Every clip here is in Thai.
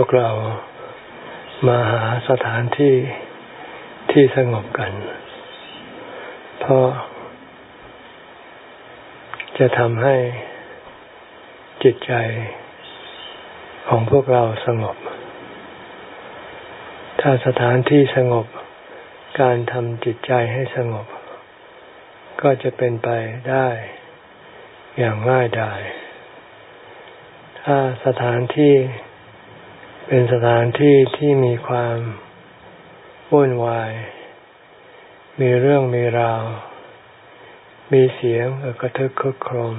วกเรามาหาสถานที่ที่สงบกัน เพราะจะทำให้จิตใจของพวกเราสงบ ถ้าสถานที่สงบการทำจิตใจให้สงบ ก็จะเป็นไปได้อย่างง่ายดาย ถ้าสถานที่ เป็นสถานที่ที่มีความวุ่นวาย มีเรื่องมีราว มีเสียงกระทึกคึกโครม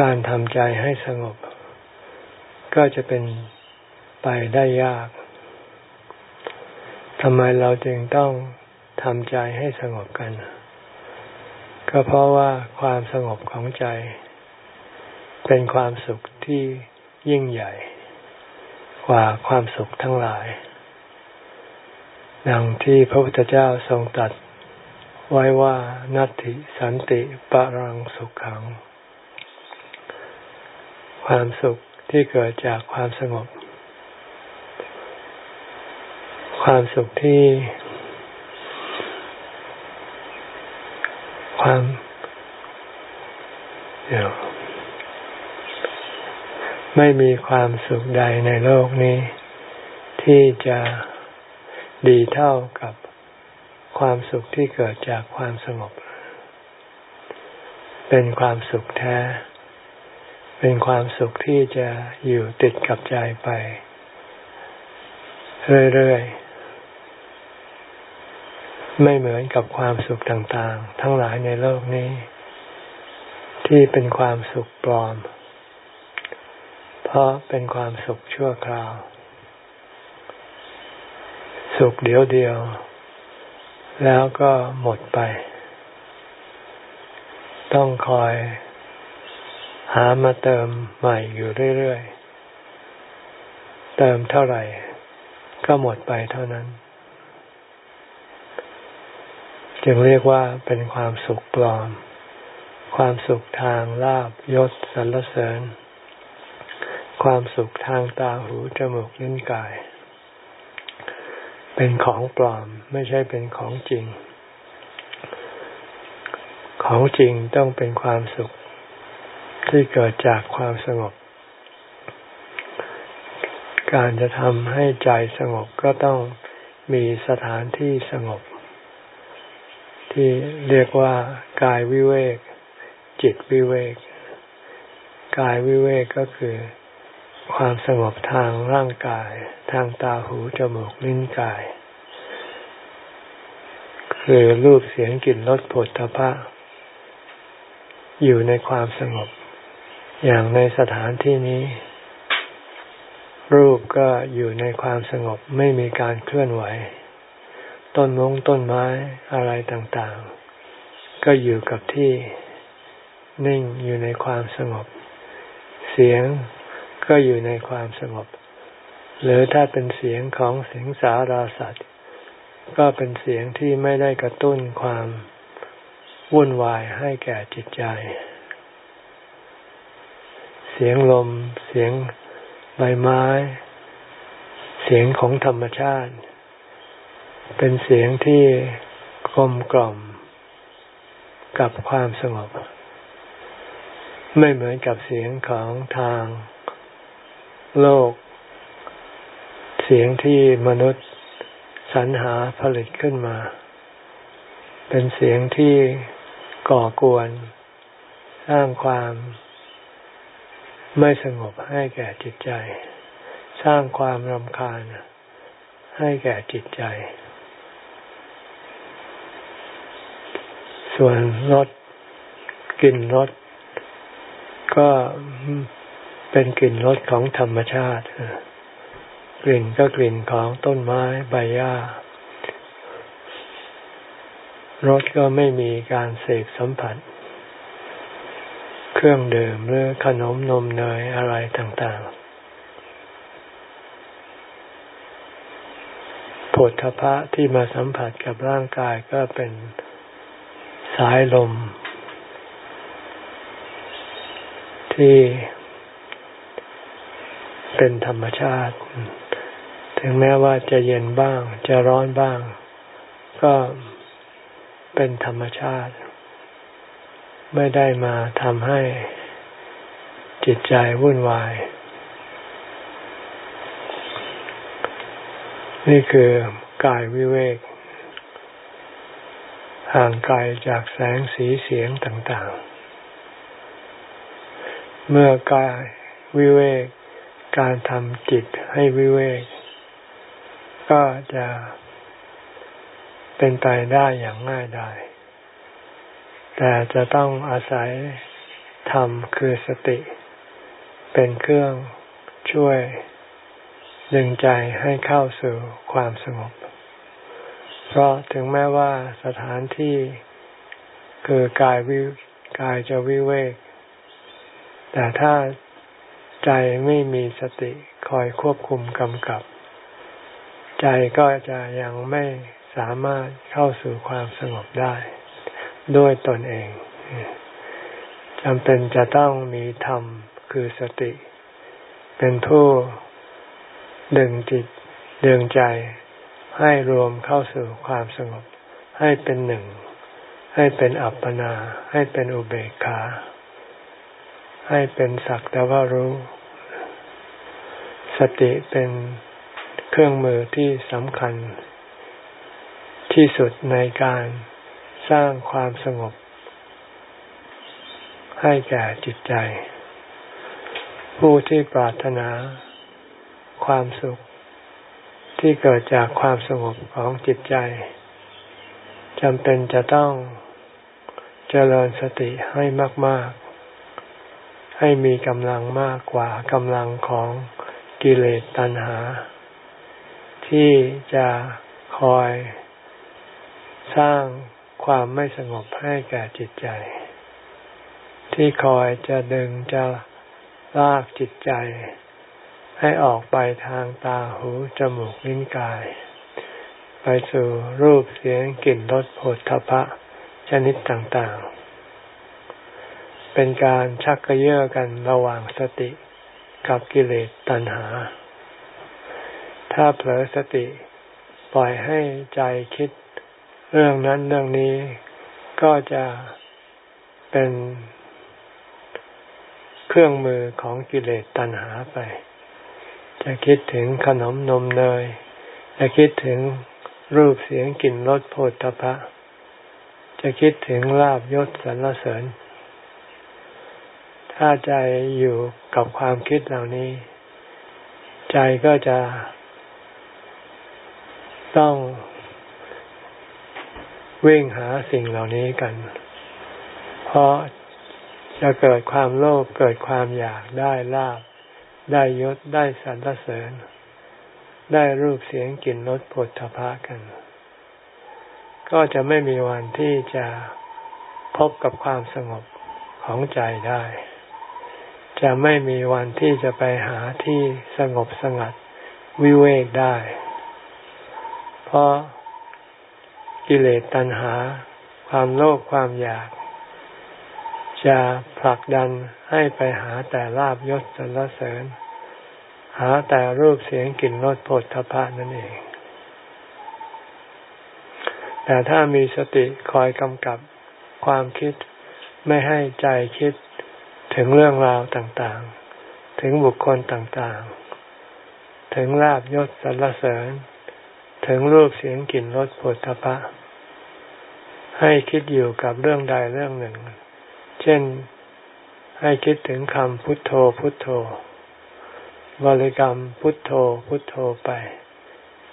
การทำใจให้สงบ ก็จะเป็นไปได้ยากทำไมเราจึงต้องทำใจให้สงบกัน ก็เพราะว่าความสงบของใจ เป็นความสุขที่ยิ่งใหญ่ กว่าความสุขทั้งหลายดังที่พระพุทธเจ้าทรงตรัสไว้ว่านัตติสันติปรังสุขขัง ความสุขที่เกิดจากความสงบ ความสุขที่ ความเดี๋ยว ไม่มีความสุขใดในโลกนี้ ที่จะดีเท่ากับความสุขที่เกิดจากความสงบ เป็นความสุขแท้ เป็นความสุขที่จะอยู่ติดกับใจไป เรื่อยๆ ไม่เหมือนกับความสุขต่างๆ ทั้งหลายในโลกนี้ ที่เป็นความสุขปลอม เพราะเป็นความสุขชั่วคราว สุขเดียวเดียว แล้วก็หมดไป ต้องคอย หามาเติมใหม่อยู่เรื่อยๆ เติมเท่าไหร่ ก็หมดไปเท่านั้น จึงเรียกว่าเป็นความสุขปลอม ความสุขทางลาบยศสรรเสริญ ความสุขทางตาหูจมูกลิ้นกาย เป็นของปลอมไม่ใช่เป็นของจริง ของจริงต้องเป็นความสุขที่เกิดจากความสงบ การจะทำให้ใจสงบก็ต้องมีสถานที่สงบ ที่เรียกว่ากายวิเวก จิตวิเวก กายวิเวกก็คือ ความสงบทางร่างกาย ทางตาหูจมูกลิ้นกาย คือรูปเสียงกลิ่นรสผลทพะอยู่ในความสงบ อย่างในสถานที่นี้ รูปก็อยู่ในความสงบไม่มีการเคลื่อนไหว ต้นมงต้นไม้อะไรต่างๆ ก็อยู่กับที่นิ่งอยู่ในความสงบ เสียง ก็อยู่ในความสงบ หรือถ้าเป็นเสียงของสิงสาราสัตว์ ก็เป็นเสียงที่ไม่ได้กระตุ้นความวุ่นวายให้แก่จิตใจ เสียงลม เสียงใบไม้ เสียงของธรรมชาติ เป็นเสียงที่กลมกล่อมกับความสงบ ไม่เหมือนกับเสียงของทาง โลก เสียงที่มนุษย์สรรหาผลิตขึ้นมา เป็นเสียงที่ก่อกวน สร้างความไม่สงบให้แก่จิตใจ สร้างความรำคาญให้แก่จิตใจ ส่วนรสกลิ่นรสก็ เป็นกลิ่นรสของธรรมชาติกลิ่นก็กลิ่นของต้นไม้ใบหญ้ารสก็ไม่มีการเสพสัมผัส เครื่องดื่มหรือขนมนมเนยอะไรต่างๆผลทพะที่มาสัมผัสกับร่างกายก็เป็นสายลม ที่ เป็นธรรมชาติ ถึงแม้ว่าจะเย็นบ้าง จะร้อนบ้าง ก็เป็นธรรมชาติ ไม่ได้มาทำให้จิตใจวุ่นวาย นี่คือกายวิเวก ห่างไกลจากแสงสีเสียงต่าง ๆ เมื่อกายวิเวก การทำจิตให้วิเวก ก็จะเป็นไปได้อย่างง่ายดาย แต่จะต้องอาศัยธรรมคือสติ เป็นเครื่องช่วยดึงใจให้เข้าสู่ความสงบ เพราะถึงแม้ว่าสถานที่คือกายวิกายจะวิเวก แต่ถ้า ใจไม่มีสติคอยควบคุมกำกับ ใจก็จะยังไม่สามารถเข้าสู่ความสงบได้ ด้วยตนเองจำเป็นจะต้องมีธรรมคือสติ เป็นผู้ดึงจิตดึงใจให้รวมเข้าสู่ความสงบ ให้เป็นหนึ่ง ให้เป็นอัปปนา ให้เป็นอุเบกขา ให้เป็นสักแต่ว่ารู้ สติเป็นเครื่องมือที่สำคัญ ที่สุดในการสร้างความสงบ ให้แก่จิตใจ ผู้ที่ปรารถนาความสุข ที่เกิดจากความสงบของจิตใจจำเป็นจะต้องเจริญสติให้มาก ๆ ให้มีกำลังมากกว่ากำลังของ กิเลสตัณหา ที่จะคอยสร้างความไม่สงบให้แก่จิตใจ ที่คอยจะดึงจะลากจิตใจ ให้ออกไปทางตาหูจมูกลิ้นกาย ไปสู่รูปเสียงกลิ่นรสผลทพะชนิดต่างๆ เป็นการชักกระเยาะกันระหว่างสติ กับกิเลสตัณหา ถ้าเผลอสติปล่อยให้ใจคิดเรื่องนั้นเรื่องนี้ก็จะเป็นเครื่องมือของกิเลสตัณหาไป จะคิดถึงขนมนมเนย จะคิดถึงรูปเสียงกลิ่นรสโผฏฐพะ จะคิดถึงลาบยศสรรเสริญ ถ้าใจอยู่กับความคิดเหล่านี้ ใจก็จะต้องวิ่งหาสิ่งเหล่านี้กัน เพราะจะเกิดความโลภเกิดความอยากได้ลาบ ได้ยศได้สรรเสริญ ได้รูปเสียงกลิ่นรสผลทพะกัน ก็จะไม่มีวันที่จะพบกับความสงบของใจได้ จะไม่มีวันที่จะไปหาที่สงบสงัดวิเวกได้ เพราะกิเลสตัณหา ความโลภความอยาก จะผลักดันให้ไปหาแต่ลาบยศสรรเสริญ หาแต่รูปเสียงกลิ่นรสผลทพะนั่นเอง แต่ถ้ามีสติคอยกำกับความคิดไม่ให้ใจคิด ถึงเรื่องราวต่างๆ ถึงบุคคลต่างๆ ถึงลาบยศสรรเสริญ ถึงรูปเสียงกลิ่นรสผลทพะ ให้คิดอยู่กับเรื่องใดเรื่องหนึ่ง เช่น ให้คิดถึงคำพุทโธพุทโธ บริกรรมพุทโธพุทโธไป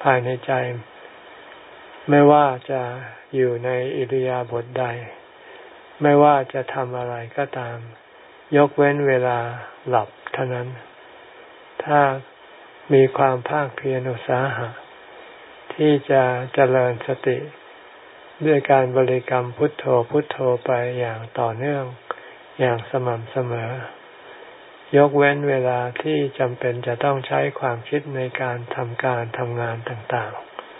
ภายในใจ ไม่ว่าจะอยู่ในอิริยาบถใด ไม่ว่าจะทำอะไรก็ตาม ยกเว้นเวลาหลับเท่านั้น ถ้ามีความภาคเพียรอุตสาหะ ที่จะเจริญสติ ด้วยการบริกรรมพุทโธพุทโธไปอย่างต่อเนื่องอย่างสม่ำเสมอ ยกเว้นเวลาที่จำเป็นจะต้องใช้ความคิดในการทำการทำงานต่าง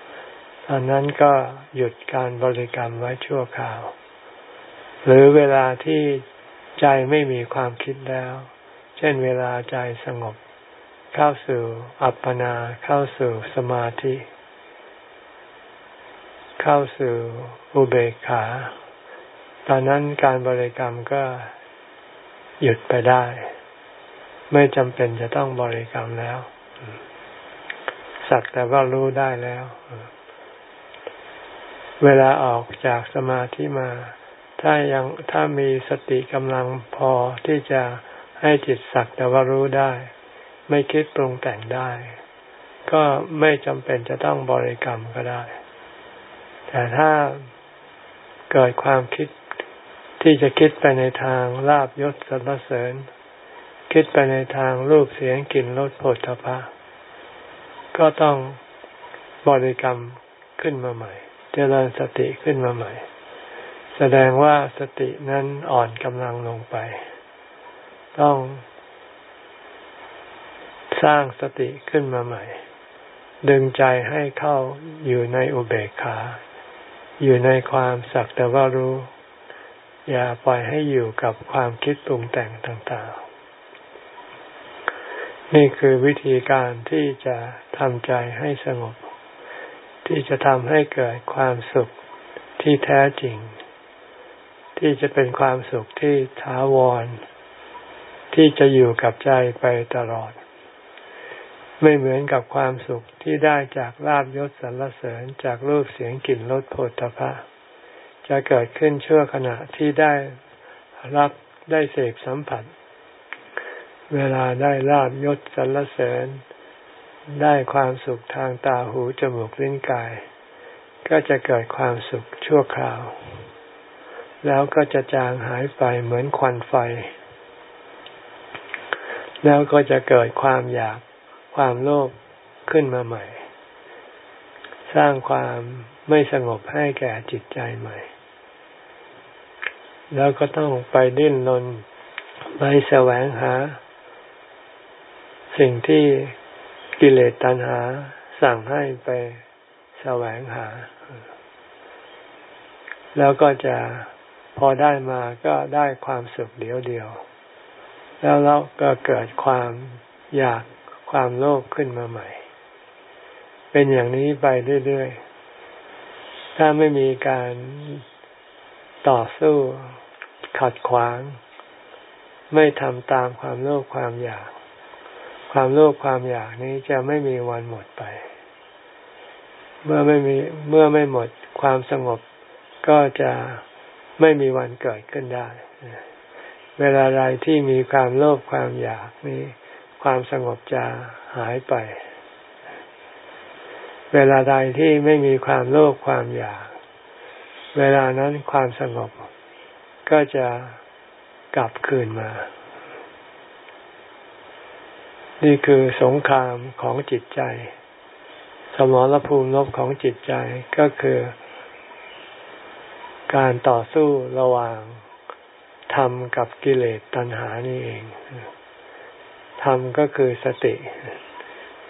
ๆตอนนั้นก็หยุดการบริกรรมไว้ชั่วคราว หรือเวลาที่ ใจไม่มีความคิดแล้ว เช่นเวลาใจสงบ เข้าสู่อัปปนาเข้าสู่สมาธิ เข้าสู่อุเบกขา ตอนนั้นการบริกรรมก็หยุดไปได้ ไม่จำเป็นจะต้องบริกรรมแล้วสักแต่ว่ารู้ได้แล้ว เวลาออกจากสมาธิมา ถ้ายังถ้ามีสติกำลังพอที่จะให้จิตสักแต่ว่ารู้ได้ ไม่คิดปรุงแต่งได้ ก็ไม่จำเป็นจะต้องบริกรรมก็ได้ แต่ถ้าเกิดความคิดที่จะคิดไปในทางลาบยศสรรเสริญ คิดไปในทางรูปเสียงกลิ่นรสผลทพะก็ต้องบริกรรมขึ้นมาใหม่ เจริญสติขึ้นมาใหม่ แสดงว่าสตินั้นอ่อนกำลังลงไป ต้องสร้างสติขึ้นมาใหม่ ดึงใจให้เข้าอยู่ในอุเบกขา อยู่ในความสักแต่ว่ารู้ อย่าปล่อยให้อยู่กับความคิดปรุงแต่งต่างๆ นี่คือวิธีการที่จะทำใจให้สงบ ที่จะทำให้เกิดความสุขที่แท้จริง ที่จะเป็นความสุขที่ถาวร ที่จะอยู่กับใจไปตลอด ไม่เหมือนกับความสุขที่ได้จากลาบยศสรรเสริญจากรูปเสียงกลิ่นรสโผฏฐะจะเกิดขึ้นชั่วขณะที่ได้รับได้เสพสัมผัส เวลาได้ลาบยศสรรเสริญ ได้ความสุขทางตาหูจมูกลิ้นกาย ก็จะเกิดความสุขชั่วคราว แล้วก็จะจางหายไปเหมือนควันไฟ แล้วก็จะเกิดความอยากความโลภขึ้นมาใหม่ สร้างความไม่สงบให้แก่จิตใจใหม่ แล้วก็ต้องไปดิ้นรนไปแสวงหา สิ่งที่กิเลสตัณหาสั่งให้ไปแสวงหา แล้วก็จะ พอได้มาก็ได้ความสุขเดียวเดียว แล้วเราก็เกิดความอยากความโลภขึ้นมาใหม่ เป็นอย่างนี้ไปเรื่อยๆ ถ้าไม่มีการต่อสู้ขัดขวาง ไม่ทำตามความโลภความอยาก ความโลภความอยากนี้จะไม่มีวันหมดไป เมื่อไม่มีเมื่อไม่หมดความสงบก็จะ ไม่มีวันเกิดขึ้นได้ เวลาใดที่มีความโลภความอยากนี้ ความสงบจะหายไป เวลาใดที่ไม่มีความโลภความอยาก เวลานั้นความสงบก็จะกลับคืนมา นี่คือสงครามของจิตใจ สมรภูมิลบของจิตใจก็คือ การต่อสู้ระหว่างธรรมกับกิเลสตัณหานี่เองธรรมก็คือสติ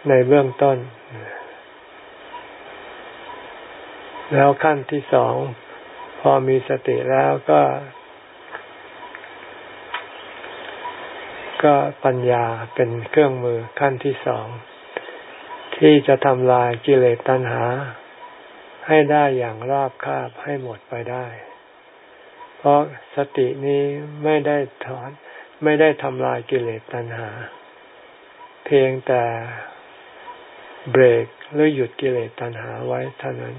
ในเบื้องต้น แล้วขั้นที่สอง พอมีสติแล้วก็ ก็ปัญญาเป็นเครื่องมือขั้นที่สอง ที่จะทำลายกิเลสตัณหา ให้ได้อย่างราบคาบให้หมดไปได้ เพราะสตินี้ไม่ได้ถอนไม่ได้ทำลายกิเลสตัณหา เพียงแต่เบรกหรือหยุดกิเลสตัณหาไว้เท่านั้น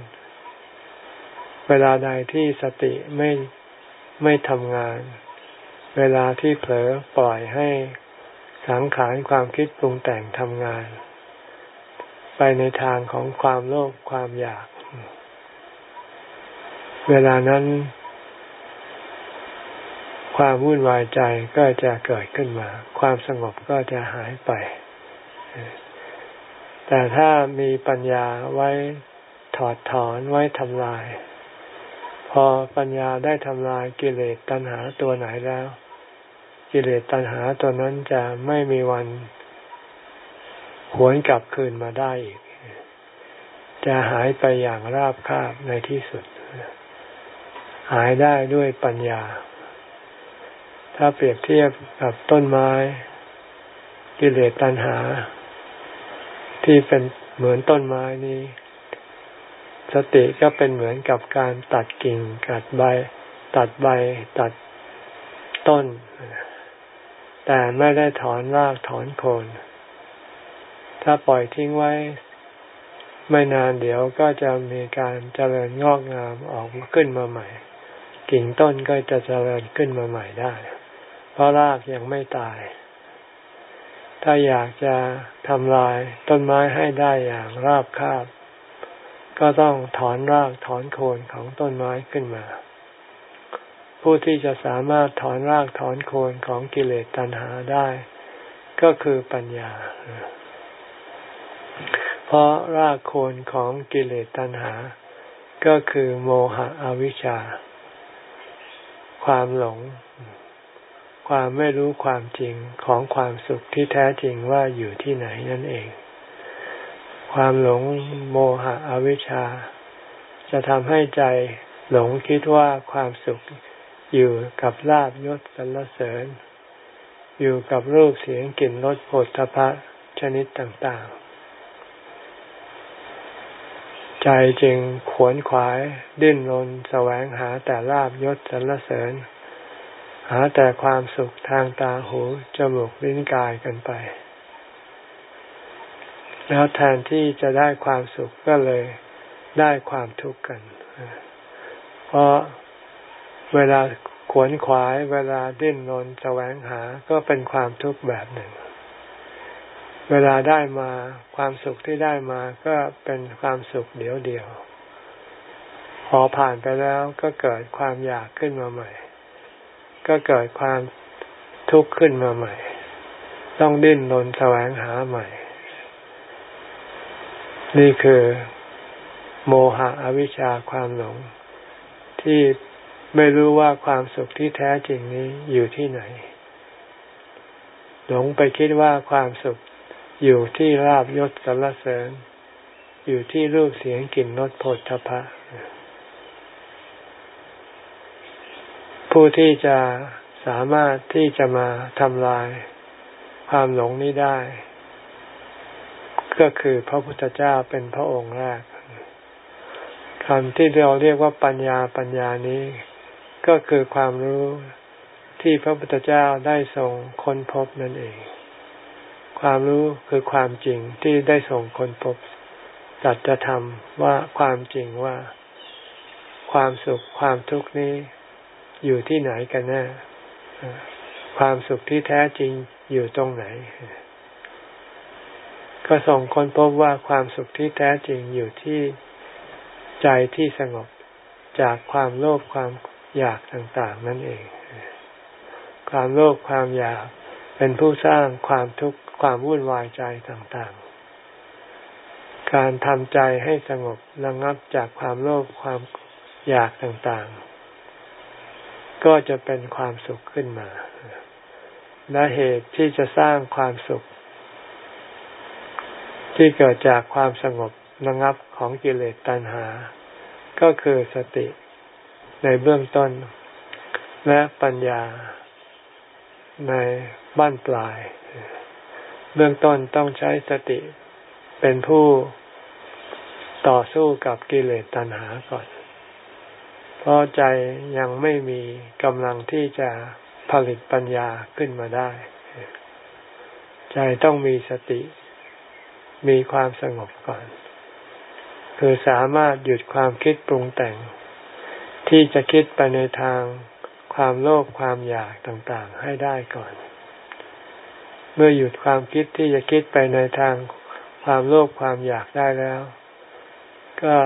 เวลาใดที่สติไม่ไม่ทำงาน เวลาที่เผลอปล่อยให้สังขารความคิดปรุงแต่งทำงาน ไปในทางของความโลภความอยาก เวลานั้น ความวุ่นวายใจก็จะเกิดขึ้นมา ความสงบก็จะหายไป แต่ถ้ามีปัญญาไว้ถอดถอนไว้ทำลาย พอปัญญาได้ทำลายกิเลสตัณหาตัวไหนแล้ว กิเลสตัณหาตัวนั้นจะไม่มีวันหวนกลับคืนมาได้อีก จะหายไปอย่างราบคาบในที่สุด หายได้ด้วยปัญญา ถ้าเปรียบเทียบกับต้นไม้ กิเลสตัณหา ที่เป็นเหมือนต้นไม้นี้ สติก็เป็นเหมือนกับการตัดกิ่งตัดใบ ตัดใบ ตัดต้น แต่ไม่ได้ถอนรากถอนโคน ถ้าปล่อยทิ้งไว้ไม่นานเดี๋ยวก็จะมีการเจริญงอกงามออกมาขึ้นมาใหม่ กิ่งต้นก็จะเจริญขึ้นมาใหม่ได้ เพราะรากยังไม่ตาย ถ้าอยากจะทำลายต้นไม้ให้ได้อย่างราบคาบ ก็ต้องถอนรากถอนโคนของต้นไม้ขึ้นมา ผู้ที่จะสามารถถอนรากถอนโคนของกิเลสตัณหาได้ ก็คือปัญญา เพราะรากโคนของกิเลสตัณหา ก็คือโมหะอวิชชา ความหลง ความไม่รู้ความจริงของความสุขที่แท้จริงว่าอยู่ที่ไหนนั่นเอง ความหลงโมหะอวิชชา จะทำให้ใจหลงคิดว่าความสุขอยู่กับลาบยศสรรเสริญ อยู่กับรูปเสียงกลิ่นรสผลทพะชนิดต่างๆ ใจจึงขวนขวาย ดิ้นรนแสวงหาแต่ลาบยศสรรเสริญ หาแต่ความสุขทางตาหูจมูกลิ้นกายกันไป แล้วแทนที่จะได้ความสุขก็เลยได้ความทุกข์กัน เพราะเวลาขวนขวาย เวลาดิ้นรนแสวงหาก็เป็นความทุกข์แบบหนึ่ง เวลาได้มาความสุขที่ได้มาก็เป็นความสุขเดียวเดียว พอผ่านไปแล้วก็เกิดความอยากขึ้นมาใหม่ ก็เกิดความทุกข์ขึ้นมาใหม่ ต้องดิ้นรนแสวงหาใหม่ นี่คือ โมหะอวิชชาความหลง ที่ไม่รู้ว่าความสุขที่แท้จริงนี้อยู่ที่ไหนหลงไปคิดว่าความสุข อยู่ที่ราบยศสรรเสริญ อยู่ที่รูปเสียงกลิ่นรสผลทพะผู้ที่จะสามารถที่จะมาทำลายความหลงนี้ได้ ก็คือพระพุทธเจ้าเป็นพระองค์แรกคำที่เราเรียกว่าปัญญาปัญญานี้ ก็คือความรู้ที่พระพุทธเจ้าได้ทรงค้นพบนั่นเอง ความรู้คือความจริงที่ได้ส่งคนพบจัดจะทำว่าความจริงว่า ความสุขความทุกข์นี้อยู่ที่ไหนกันแน่ความสุขที่แท้จริงอยู่ตรงไหน ก็ส่งคนพบว่าความสุขที่แท้จริงอยู่ที่ใจที่สงบจากความโลภความอยากต่างๆ นั่นเอง ความโลภความอยากเป็นผู้สร้างความทุกข์ ความวุ่นวายใจต่างๆ การทำใจให้สงบระงับจากความโลภความอยากต่างๆ ก็จะเป็นความสุขขึ้นมา และเหตุที่จะสร้างความสุข ที่เกิดจากความสงบระงับของกิเลสตัณหา ก็คือสติในเบื้องต้น และปัญญาในบ้านปลาย เบื้องต้นต้องใช้สติเป็นผู้ต่อสู้กับกิเลสตัณหาก่อน เพราะใจยังไม่มีกำลังที่จะผลิตปัญญาขึ้นมาได้ ใจต้องมีสติ มีความสงบก่อน คือสามารถหยุดความคิดปรุงแต่ง ที่จะคิดไปในทางความโลภความอยากต่างๆให้ได้ก่อน เมื่อหยุดความคิดที่จะคิดไปในทางความโลภความอยากได้แล้ว ก็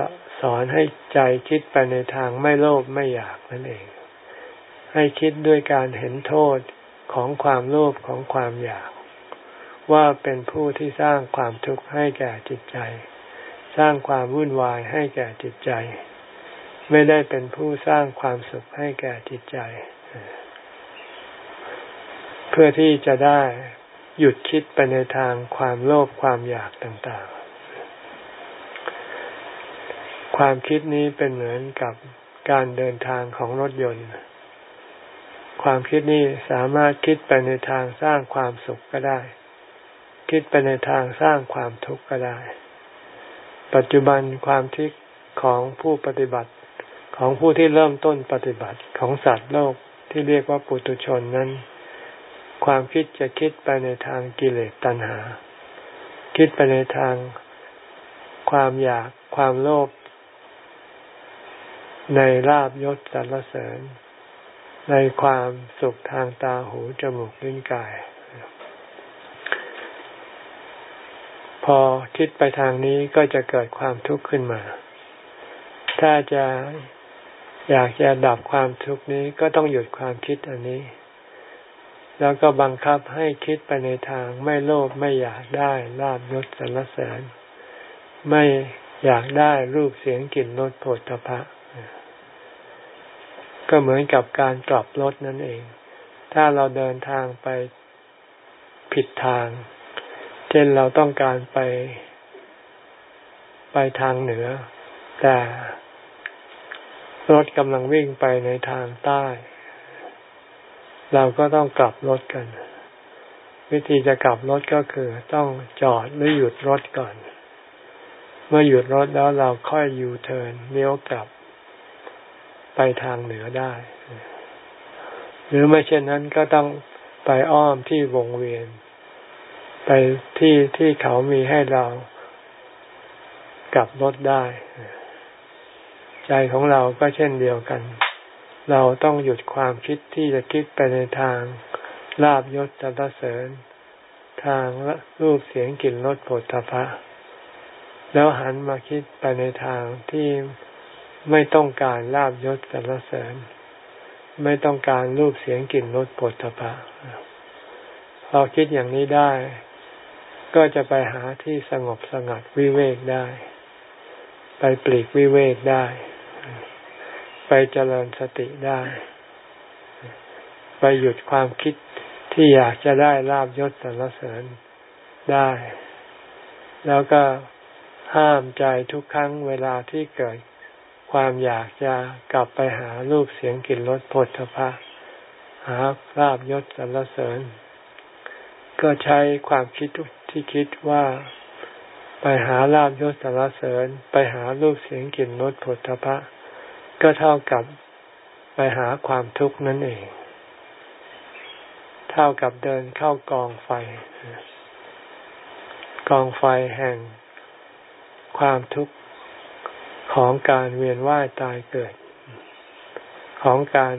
สอนให้ใจคิดไปในทางไม่โลภไม่อยากนั่นเอง ให้คิดด้วยการเห็นโทษของความโลภของความอยาก ว่าเป็นผู้ที่สร้างความทุกข์ให้แก่จิตใจ สร้างความวุ่นวายให้แก่จิตใจ ไม่ได้เป็นผู้สร้างความสุขให้แก่จิตใจ เพื่อที่จะได้ หยุดคิดไปในทางความโลภความอยากต่างๆ ความคิดนี้เป็นเหมือนกับการเดินทางของรถยนต์ ความคิดนี้สามารถคิดไปในทางสร้างความสุขก็ได้ คิดไปในทางสร้างความทุกข์ก็ได้ ปัจจุบันความทิกของผู้ปฏิบัติของผู้ที่เริ่มต้นปฏิบัติของสัตว์โลกที่เรียกว่าปุตุชนนั้น ความคิดจะคิดไปในทางกิเลสตัณหา คิดไปในทางความอยากความโลภในลาบยศสรรเสริญ ในความสุขทางตาหูจมูกลิ้นกาย พอคิดไปทางนี้ก็จะเกิดความทุกข์ขึ้นมา ถ้าจะอยากจะดับความทุกข์นี้ก็ต้องหยุดความคิดอันนี้ แล้วก็บังคับให้คิดไปในทางไม่โลภไม่อยากได้ลาบยศสรรเสริญ ไม่อยากได้รูปเสียงกลิ่นรสโผฏฐพะก็เหมือนกับการกลับรถนั่นเอง ถ้าเราเดินทางไปผิดทาง เช่นเราต้องการไปไปทางเหนือ แต่รถกำลังวิ่งไปในทางใต้ เราก็ต้องกลับรถกัน วิธีจะกลับรถก็คือต้องจอดหรือหยุดรถก่อน เมื่อหยุดรถแล้วเราค่อยยูเทิร์นเลี้ยวกลับ ไปทางเหนือได้ หรือไม่เช่นนั้นก็ต้องไปอ้อมที่วงเวียน ไปที่ที่เขามีให้เรากลับรถได้ ใจของเราก็เช่นเดียวกัน เราต้องหยุดความคิดที่จะคิดไปในทางลาบยศสรรเสริญ ทางรูปเสียงกลิ่นรสผลทพะ แล้วหันมาคิดไปในทางที่ไม่ต้องการลาบยศสรรเสริญ ไม่ต้องการรูปเสียงกลิ่นรสผลทพะพอคิดอย่างนี้ได้ ก็จะไปหาที่สงบสงัดวิเวกได้ ไปปลีกวิเวกได้ ไปเจริญสติได้ ไปหยุดความคิดที่อยากจะได้ลาบยศสรรเสริญได้ แล้วก็ห้ามใจทุกครั้งเวลาที่เกิด ความอยากจะกลับไปหารูปเสียงกลิ่นรสผลทพะหาลาบยศสรรเสริญ ก็ใช้ความคิดที่คิดว่าไปหาลาบยศสรรเสริญ ไปหารูปเสียงกลิ่นรสผลทพะ ก็เท่ากับไปหาความทุกข์นั่นเอง เท่ากับเดินเข้ากองไฟ กองไฟแห่งความทุกข์ของการเวียนว่ายตายเกิด ของการ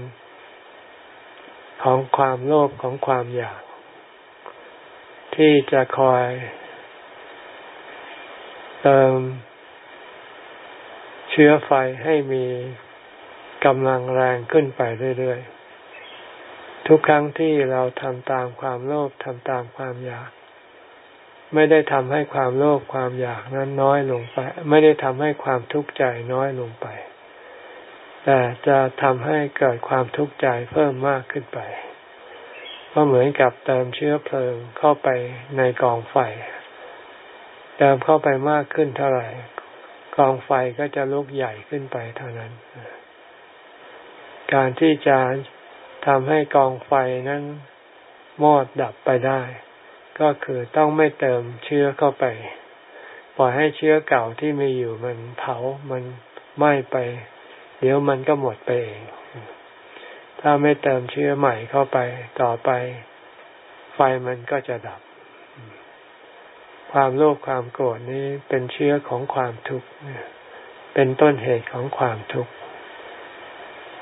ของความโลภของความอยาก ที่จะคอย เติมเชื้อไฟให้มี กำลังแรงขึ้นไปเรื่อยๆ ทุกครั้งที่เราทำตามความโลภทำตามความอยาก ไม่ได้ทำให้ความโลภความอยากนั้นน้อยลงไป ไม่ได้ทำให้ความทุกข์ใจน้อยลงไป แต่จะทำให้เกิดความทุกข์ใจเพิ่มมากขึ้นไป ก็เหมือนกับเติมเชื้อเพลิงเข้าไปในกองไฟ เติมเข้าไปมากขึ้นเท่าไหร่ กองไฟก็จะลุกใหญ่ขึ้นไปเท่านั้น การที่จะทำให้กองไฟนั้นมอดดับไปได้ ก็คือต้องไม่เติมเชื้อเข้าไป ปล่อยให้เชื้อเก่าที่มีอยู่มันเผามันไหม้ไป เดี๋ยวมันก็หมดไปเอง ถ้าไม่เติมเชื้อใหม่เข้าไปต่อไป ไฟมันก็จะดับ ความโลภความโกรธนี้เป็นเชื้อของความทุกข์เป็นต้นเหตุของความทุกข์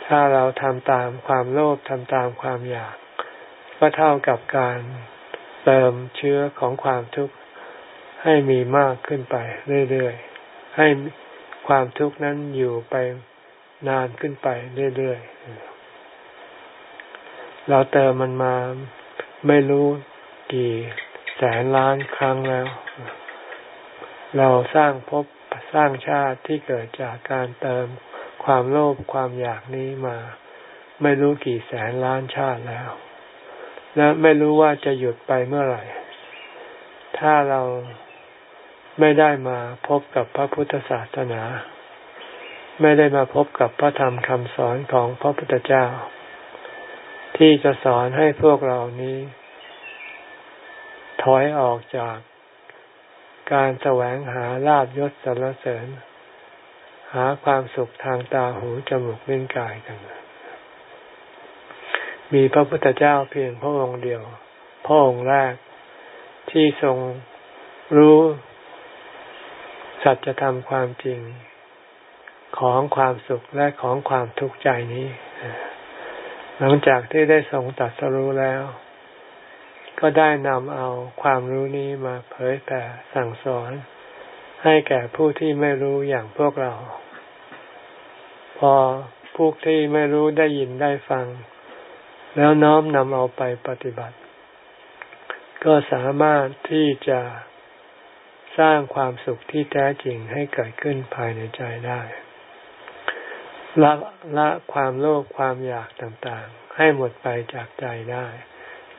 ถ้าเราทำตามความโลภทำตามความอยาก ก็เท่ากับการเติมเชื้อของความทุกข์ให้มีมากขึ้นไปเรื่อยๆ ให้ความทุกข์นั้นอยู่ไปนานขึ้นไปเรื่อยๆ เราเติมมันมาไม่รู้กี่แสนล้านครั้งแล้ว เราสร้างภพสร้างชาติที่เกิดจากการเติม ความโลภความอยากนี้มา ไม่รู้กี่แสนล้านชาติแล้ว และไม่รู้ว่าจะหยุดไปเมื่อไหร่ ถ้าเราไม่ได้มาพบกับพระพุทธศาสนา ไม่ได้มาพบกับพระธรรมคำสอนของพระพุทธเจ้า ที่จะสอนให้พวกเรานี้ ถอยออกจากการแสวงหาลาบยศสรรเสริญ หาความสุขทางตาหูจมูกลิ้นกายกัน มีพระพุทธเจ้าเพียงพระองค์เดียว พระองค์แรกที่ทรงรู้สัจธรรมความจริงของความสุขและของความทุกข์ใจนี้ หลังจากที่ได้ทรงตัดสรู้แล้ว ก็ได้นำเอาความรู้นี้มาเผยแผ่สั่งสอน ให้แก่ผู้ที่ไม่รู้อย่างพวกเรา พอผู้ที่ไม่รู้ได้ยินได้ฟัง แล้วน้อมนำเอาไปปฏิบัติ ก็สามารถที่จะสร้างความสุขที่แท้จริงให้เกิดขึ้นภายในใจได้ละละความโลภความอยากต่างๆ ให้หมดไปจากใจได้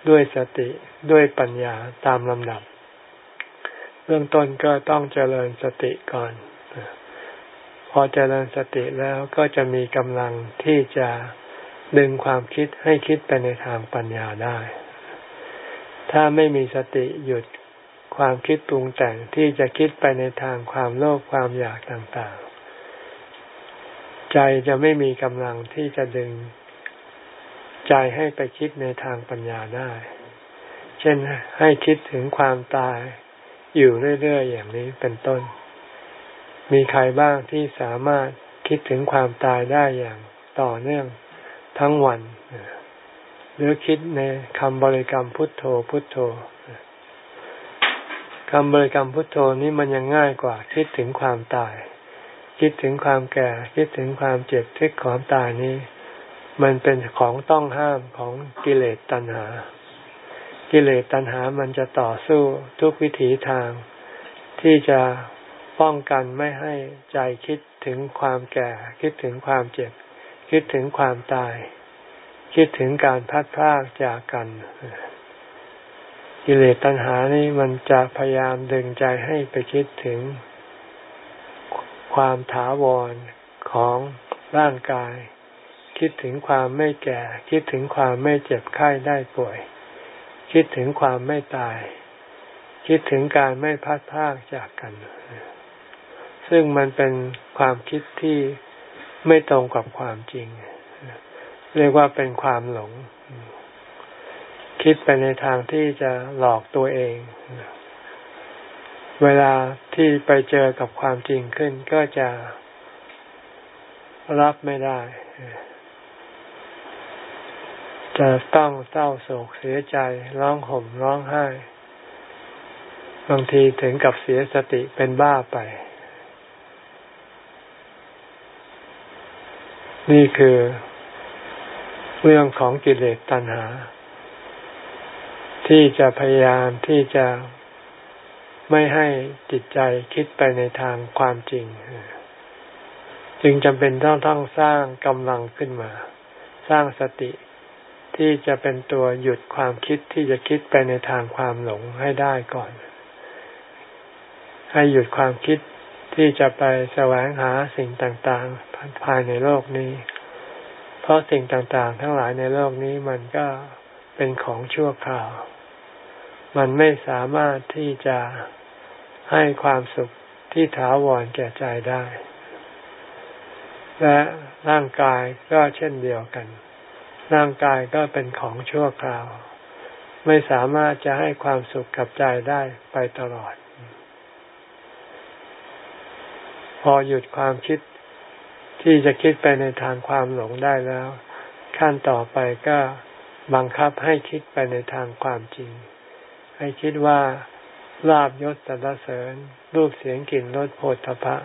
ด้วยสติด้วยปัญญาตามลำดับ เบื้องต้นก็ต้องเจริญสติก่อน พอเจริญสติแล้วก็จะมีกำลังที่จะดึงความคิดให้คิดไปในทางปัญญาได้ ถ้าไม่มีสติหยุดความคิดปรุงแต่งที่จะคิดไปในทางความโลภความอยากต่างๆ ใจจะไม่มีกำลังที่จะดึง ใจให้ไปคิดในทางปัญญาได้ เช่นให้คิดถึงความตาย อยู่เรื่อยๆอย่างนี้เป็นต้น มีใครบ้างที่สามารถคิดถึงความตายได้อย่างต่อเนื่องทั้งวันหรือคิดในคำบริกรรมพุทโธพุทโธคำบริกรรมพุทโธนี้มันยังง่ายกว่า คิดถึงความตาย คิดถึงความแก่ คิดถึงความเจ็บทิกความตายนี้ มันเป็นของต้องห้ามของกิเลสตัณหา กิเลสตัณหามันจะต่อสู้ทุกวิถีทาง ที่จะป้องกันไม่ให้ใจคิดถึงความแก่ คิดถึงความเจ็บ คิดถึงความตาย คิดถึงการพัดพลากจากกัน กิเลสตัณหานี้มันจะพยายามดึงใจให้ไปคิดถึง ความถาวรของร่างกาย คิดถึงความไม่แก่ คิดถึงความไม่เจ็บไข้ได้ป่วย คิดถึงความไม่ตาย คิดถึงการไม่พัดพากจากกัน ซึ่งมันเป็นความคิดที่ไม่ตรงกับความจริง เรียกว่าเป็นความหลง คิดไปในทางที่จะหลอกตัวเอง เวลาที่ไปเจอกับความจริงขึ้นก็จะรับไม่ได้ จะต้องเศร้าโศกเสียใจร้องห่มร้องไห้ บางทีถึงกับเสียสติเป็นบ้าไป นี่คือเรื่องของกิเลสตัณหา ที่จะพยายามที่จะไม่ให้จิตใจคิดไปในทางความจริง จึงจำเป็นต้องต้องสร้างกำลังขึ้นมา สร้างสติ ที่จะเป็นตัวหยุดความคิดที่จะคิดไปในทางความหลงให้ได้ก่อน ให้หยุดความคิดที่จะไปแสวงหาสิ่งต่างๆ ภายในโลกนี้ เพราะสิ่งต่างๆ ทั้งหลายในโลกนี้มันก็เป็นของชั่วคราว มันไม่สามารถที่จะให้ความสุขที่ถาวรแก่ใจได้ และร่างกายก็เช่นเดียวกัน ร่างกายก็เป็นของชั่วคราว ไม่สามารถจะให้ความสุขกับใจได้ไปตลอด พอหยุดความคิดที่จะคิดไปในทางความหลงได้แล้ว ขั้นต่อไปก็บังคับให้คิดไปในทางความจริง ให้คิดว่าลาบยศสรรเสริญ รูปเสียงกลิ่นรสโผฏฐพะ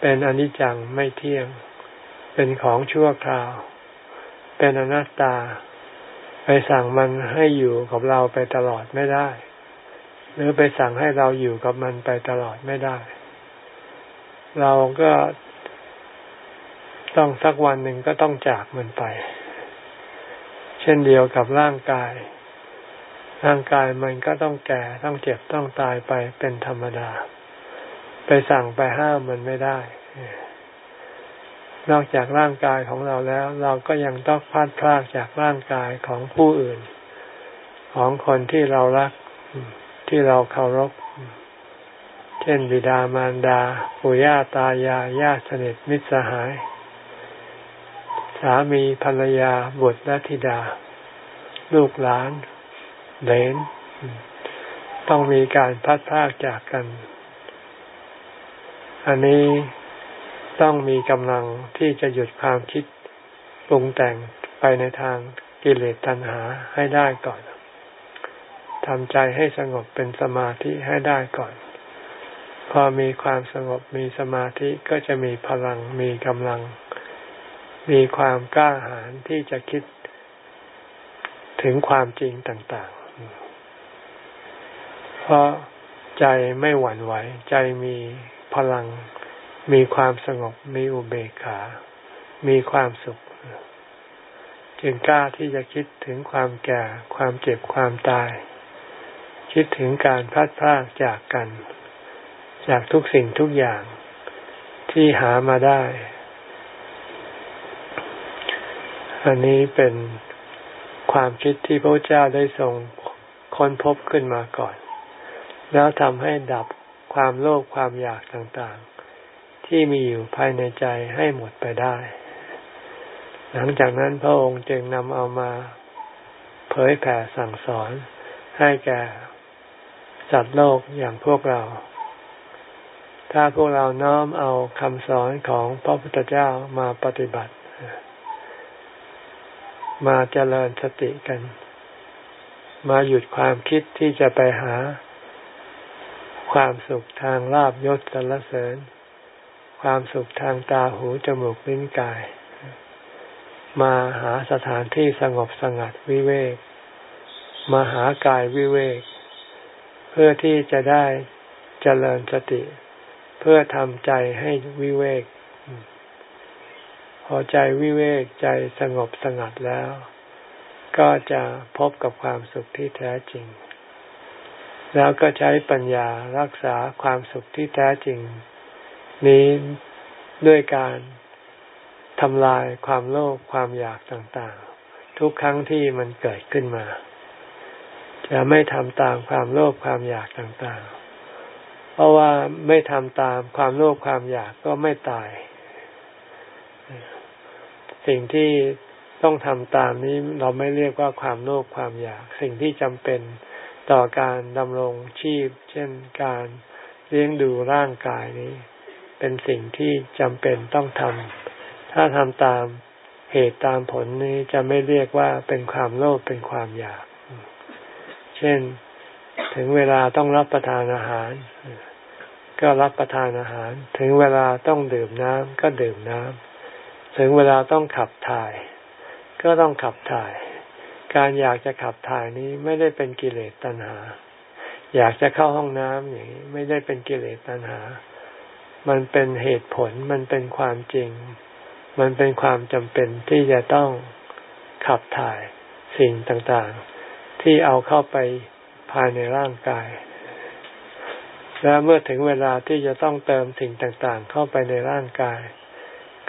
เป็นอนิจจังไม่เที่ยง เป็นของชั่วคราว เป็นอนัตตา ไปสั่งมันให้อยู่กับเราไปตลอดไม่ได้ หรือไปสั่งให้เราอยู่กับมันไปตลอดไม่ได้ เราก็ต้องสักวันหนึ่งก็ต้องจากมันไป เช่นเดียวกับร่างกาย ร่างกายมันก็ต้องแก่ต้องเจ็บต้องตายไปเป็นธรรมดา ไปสั่งไปห้ามมันไม่ได้ นอกจากร่างกายของเราแล้ว เราก็ยังต้องพัดพลากจากร่างกายของผู้อื่น ของคนที่เรารักที่เราเคารพ เช่นบิดามารดาปู่ย่าตายายญาติสนิทมิตรสหาย สามีภรรยาบุตรและธิดา ลูกหลานเลนต้องมีการพัดพากจากกัน อันนี้ ต้องมีกำลังที่จะหยุดความคิดปรุงแต่งไปในทางกิเลสตัณหาให้ได้ก่อนทำใจให้สงบเป็นสมาธิให้ได้ก่อน พอมีความสงบมีสมาธิก็จะมีพลังมีกำลัง มีความกล้าหาญที่จะคิดถึงความจริงต่างๆ เพราะใจไม่หวั่นไหว ใจมีพลัง มีความสงบมีอุเบกขา มีความสุข จึงกล้าที่จะคิดถึงความแก่ ความเจ็บความตาย คิดถึงการพัดพลากจากกัน จากทุกสิ่งทุกอย่างที่หามาได้ อันนี้เป็นความคิดที่พระเจ้าได้ทรงค้นพบขึ้นมาก่อน แล้วทำให้ดับความโลภความอยากต่างๆ ที่มีอยู่ภายในใจให้หมดไปได้ หลังจากนั้นพระองค์จึงนำเอามาเผยแผ่สั่งสอนให้แก่สัตว์โลกอย่างพวกเรา ถ้าพวกเราน้อมเอาคำสอนของพระพุทธเจ้ามาปฏิบัติ มาเจริญสติกัน มาหยุดความคิดที่จะไปหา ความสุขทางลาบยศสรรเสริญ ความสุขทางตาหูจมูกลิ้นกาย มาหาสถานที่สงบสงัดวิเวกมาหากายวิเวก เพื่อที่จะได้เจริญสติ เพื่อทำใจให้วิเวก พอใจวิเวกใจสงบสงัดแล้ว ก็จะพบกับความสุขที่แท้จริง แล้วก็ใช้ปัญญารักษาความสุขที่แท้จริง นี้ด้วยการทำลายความโลภความอยากต่างๆ ทุกครั้งที่มันเกิดขึ้นมา จะไม่ทำตามความโลภความอยากต่างๆ เพราะว่าไม่ทำตามความโลภความอยากก็ไม่ตาย สิ่งที่ต้องทำตามนี้เราไม่เรียกว่าความโลภความอยาก สิ่งที่จำเป็นต่อการดำรงชีพ เช่นการเลี้ยงดูร่างกายนี้ เป็นสิ่งที่จำเป็นต้องทำถ้าทำตามเหตุตามผลนี้จะไม่เรียกว่าเป็นความโลภเป็นความอยาก เช่นถึงเวลาต้องรับประทานอาหาร ก็รับประทานอาหาร ถึงเวลาต้องดื่มน้ำก็ดื่มน้ำถึงเวลาต้องขับถ่าย ก็ต้องขับถ่าย การอยากจะขับถ่ายนี้ไม่ได้เป็นกิเลสตัณหา อยากจะเข้าห้องน้ำอย่างนี้ไม่ได้เป็นกิเลสตัณหา มันเป็นเหตุผลมันเป็นความจริง มันเป็นความจำเป็นที่จะต้องขับถ่ายสิ่งต่างๆ ที่เอาเข้าไปภายในร่างกาย และเมื่อถึงเวลาที่จะต้องเติมสิ่งต่างๆ เข้าไปในร่างกาย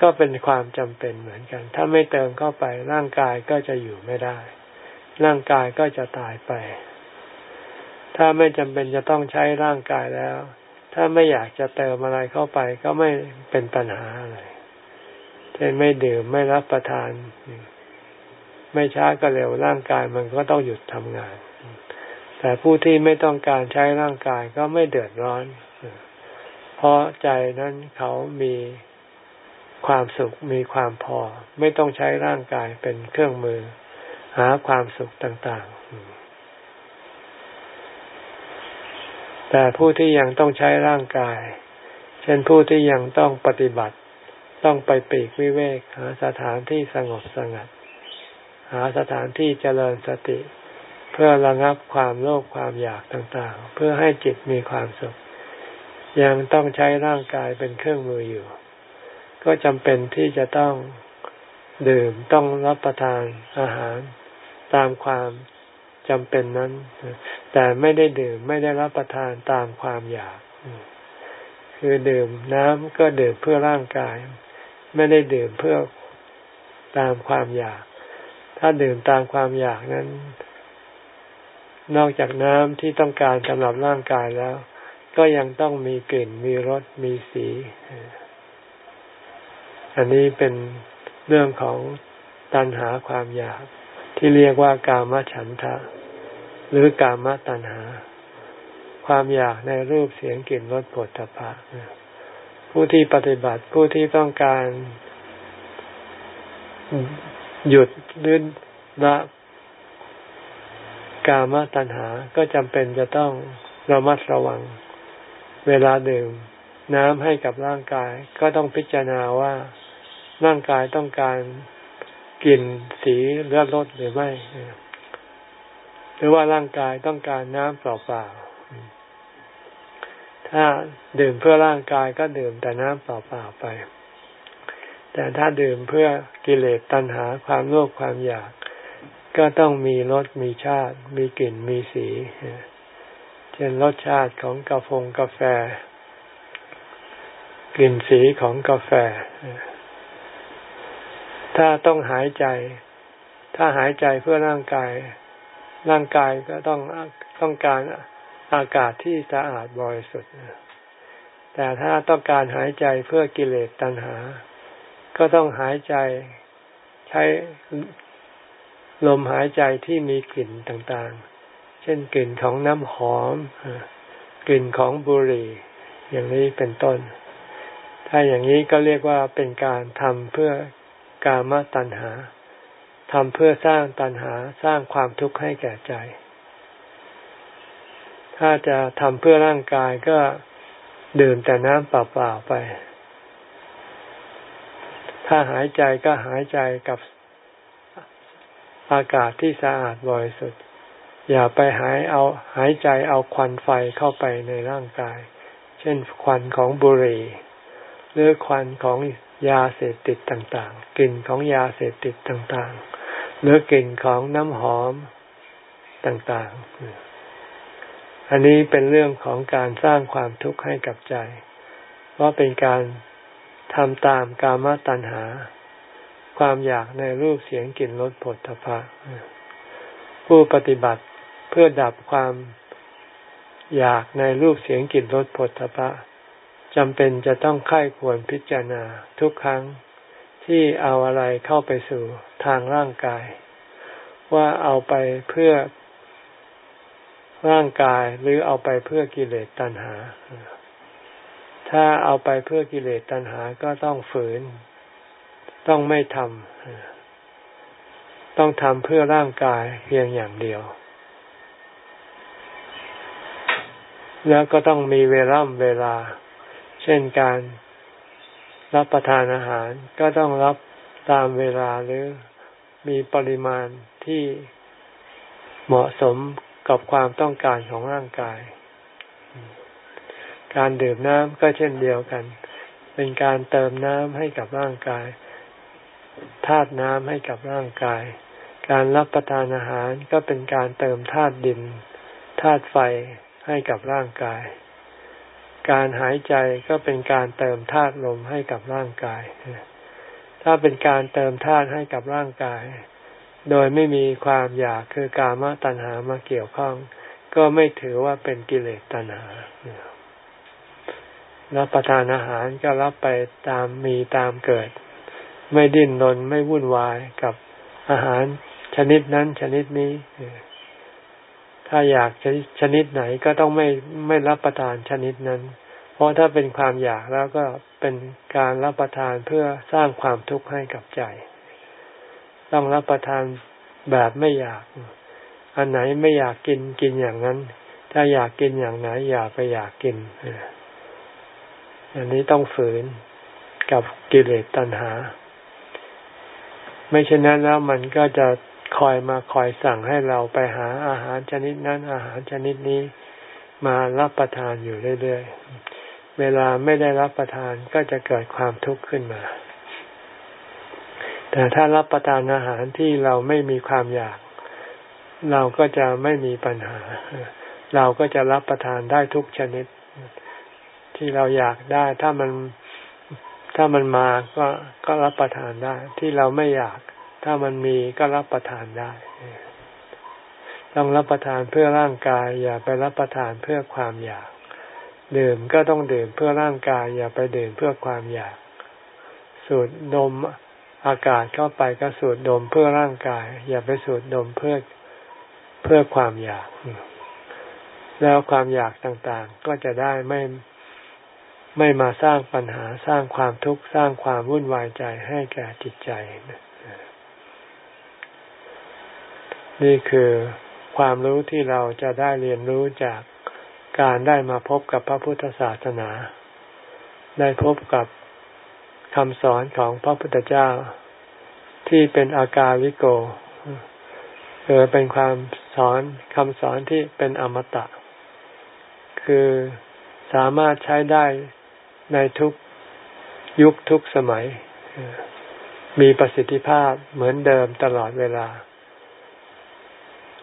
ก็เป็นความจำเป็นเหมือนกัน ถ้าไม่เติมเข้าไปร่างกายก็จะอยู่ไม่ได้ ร่างกายก็จะตายไป ถ้าไม่จำเป็นจะต้องใช้ร่างกายแล้ว ถ้าไม่อยากจะเติมอะไรเข้าไปก็ไม่เป็นปัญหาอะไรเช่นไม่ดื่มไม่รับประทาน ไม่ช้าก็เร็วร่างกายมันก็ต้องหยุดทำงาน แต่ผู้ที่ไม่ต้องการใช้ร่างกายก็ไม่เดือดร้อน เพราะใจนั้นเขามีความสุขมีความพอ ไม่ต้องใช้ร่างกายเป็นเครื่องมือ หาความสุขต่างๆ แต่ผู้ที่ยังต้องใช้ร่างกาย เช่นผู้ที่ยังต้องปฏิบัติ ต้องไปปีกวิเวกหาสถานที่สงบสงัด หาสถานที่เจริญสติ เพื่อระงับความโลภความอยากต่างๆ เพื่อให้จิตมีความสุข ยังต้องใช้ร่างกายเป็นเครื่องมืออยู่ ก็จำเป็นที่จะต้องดื่มต้องรับประทานอาหารตามความ จำเป็นนั้น แต่ไม่ได้ดื่มไม่ได้รับประทานตามความอยาก คือดื่มน้ำก็ดื่มเพื่อร่างกาย ไม่ได้ดื่มเพื่อตามความอยาก ถ้าดื่มตามความอยากนั้น นอกจากน้ำที่ต้องการสำหรับร่างกายแล้ว ก็ยังต้องมีกลิ่นมีรสมีสี อันนี้เป็นเรื่องของตัณหาความอยากที่เรียกว่ากามฉันทะ หรือกามตัณหา ความอยากในรูปเสียงกลิ่นรสผลตภะผู้ที่ปฏิบัติผู้ที่ต้องการ หยุดหรือละกามตัณหาก็จำเป็นจะต้องระมัดระวัง เวลาดื่ม น้ำให้กับร่างกาย ก็ต้องพิจารณาว่าร่างกายต้องการกลิ่นสีเลือดรสหรือไม่ หรือว่าร่างกายต้องการน้ำเปล่าๆ ถ้าดื่มเพื่อร่างกายก็ดื่มแต่น้ำเปล่าๆไป แต่ถ้าดื่มเพื่อกิเลสตัณหาความโลภความอยาก ก็ต้องมีรสมีชาติ มีกลิ่นมีสี เช่นรสชาติของกาแฟกาแฟ กลิ่นสีของกาแฟ ถ้าต้องหายใจ ถ้าหายใจเพื่อร่างกาย ร่างกายก็ต้องต้องการอากาศที่สะอาดบริสุทธิ์แต่ถ้าต้องการหายใจเพื่อกิเลสตัณหา ก็ต้องหายใจใช้ลมหายใจที่มีกลิ่นต่างๆ เช่นกลิ่นของน้ำหอม กลิ่นของบุหรี่ อย่างนี้เป็นต้น ถ้าอย่างนี้ก็เรียกว่าเป็นการทำเพื่อกามตัณหา ทำเพื่อสร้างตัณหาสร้างความทุกข์ให้แก่ใจ ถ้าจะทำเพื่อร่างกายก็ดื่มแต่น้ำเปล่าๆไป ถ้าหายใจก็หายใจกับอากาศที่สะอาดบริสุทธิ์ อย่าไปหายเอาหายใจเอาควันไฟเข้าไปในร่างกาย เช่นควันของบุหรี่หรือควันของยาเสพติดต่างๆ กลิ่นของยาเสพติดต่างๆ หรือกลิ่นของน้ำหอมต่างๆ อันนี้เป็นเรื่องของการสร้างความทุกข์ให้กับใจ เพราะเป็นการทำตามกามตัณหา ความอยากในรูปเสียงกลิ่นรสผลทพะผู้ปฏิบัติเพื่อดับความอยากในรูปเสียงกลิ่นรสผลทพะจำเป็นจะต้องค่ายควรพิจารณาทุกครั้ง ที่เอาอะไรเข้าไปสู่ทางร่างกาย ว่าเอาไปเพื่อร่างกายหรือเอาไปเพื่อกิเลสตัณหา ถ้าเอาไปเพื่อกิเลสตัณหาก็ต้องฝืน ต้องไม่ทำต้องทำเพื่อร่างกายเพียงอย่างเดียว แล้วก็ต้องมีเวลาเวลา เช่นการ รับประทานอาหารก็ต้องรับตามเวลาหรือมีปริมาณที่เหมาะสมกับความต้องการของร่างกาย การดื่มน้ำก็เช่นเดียวกัน เป็นการเติมน้ำให้กับร่างกายธาตุน้ำให้กับร่างกาย การรับประทานอาหารก็เป็นการเติมธาตุดินธาตุไฟให้กับร่างกาย การหายใจก็เป็นการเติมธาตุลมให้กับร่างกาย ถ้าเป็นการเติมธาตุให้กับร่างกาย โดยไม่มีความอยากคือกามตัณหามาเกี่ยวข้อง ก็ไม่ถือว่าเป็นกิเลสตัณหารับประทานอาหารก็รับไปตามมีตามเกิด ไม่ดิ้นรนไม่วุ่นวายกับอาหารชนิดนั้นชนิดนี้ ถ้าอยากชนิดไหนก็ต้องไม่ไม่รับประทานชนิดนั้น เพราะถ้าเป็นความอยากแล้วก็เป็นการรับประทานเพื่อสร้างความทุกข์ให้กับใจ ต้องรับประทานแบบไม่อยาก อันไหนไม่อยากกินกินอย่างนั้น ถ้าอยากกินอย่างไหน อย่าไปอยากกิน อันนี้ต้องฝืนกับกิเลสตัณหา ไม่เช่นนั้นแล้วมันก็จะ คอยมาคอยสั่งให้เราไปหาอาหารชนิดนั้นอาหารชนิดนี้มารับประทานอยู่เรื่อยๆ เวลาไม่ได้รับประทานก็จะเกิดความทุกข์ขึ้นมา แต่ถ้ารับประทานอาหารที่เราไม่มีความอยาก เราก็จะไม่มีปัญหา เราก็จะรับประทานได้ทุกชนิด ที่เราอยากได้ ถ้ามันถ้ามันมาก็ก็รับประทานได้ ที่เราไม่อยาก ถ้ามันมีก็รับประทานได้ ต้องรับประทานเพื่อร่างกาย อย่าไปรับประทานเพื่อความอยาก ดื่มก็ต้องดื่มเพื่อร่างกาย อย่าไปดื่มเพื่อความอยาก สูดดมอากาศเข้าไปก็สูดดมเพื่อร่างกาย อย่าไปสูดดมเพื่อเพื่อความอยาก แล้วความอยากต่างๆ ก็จะได้ไม่ไม่มาสร้างปัญหาสร้างความทุกข์สร้างความวุ่นวายใจให้แก่จิตใจนี่ นี่คือความรู้ที่เราจะได้เรียนรู้จากการได้มาพบกับพระพุทธศาสนา ได้พบกับคำสอนของพระพุทธเจ้า ที่เป็นอากาลิโกคือเป็นความสอนคำสอนที่เป็นอมตะ คือสามารถใช้ได้ในทุกยุคทุกสมัย มีประสิทธิภาพเหมือนเดิมตลอดเวลา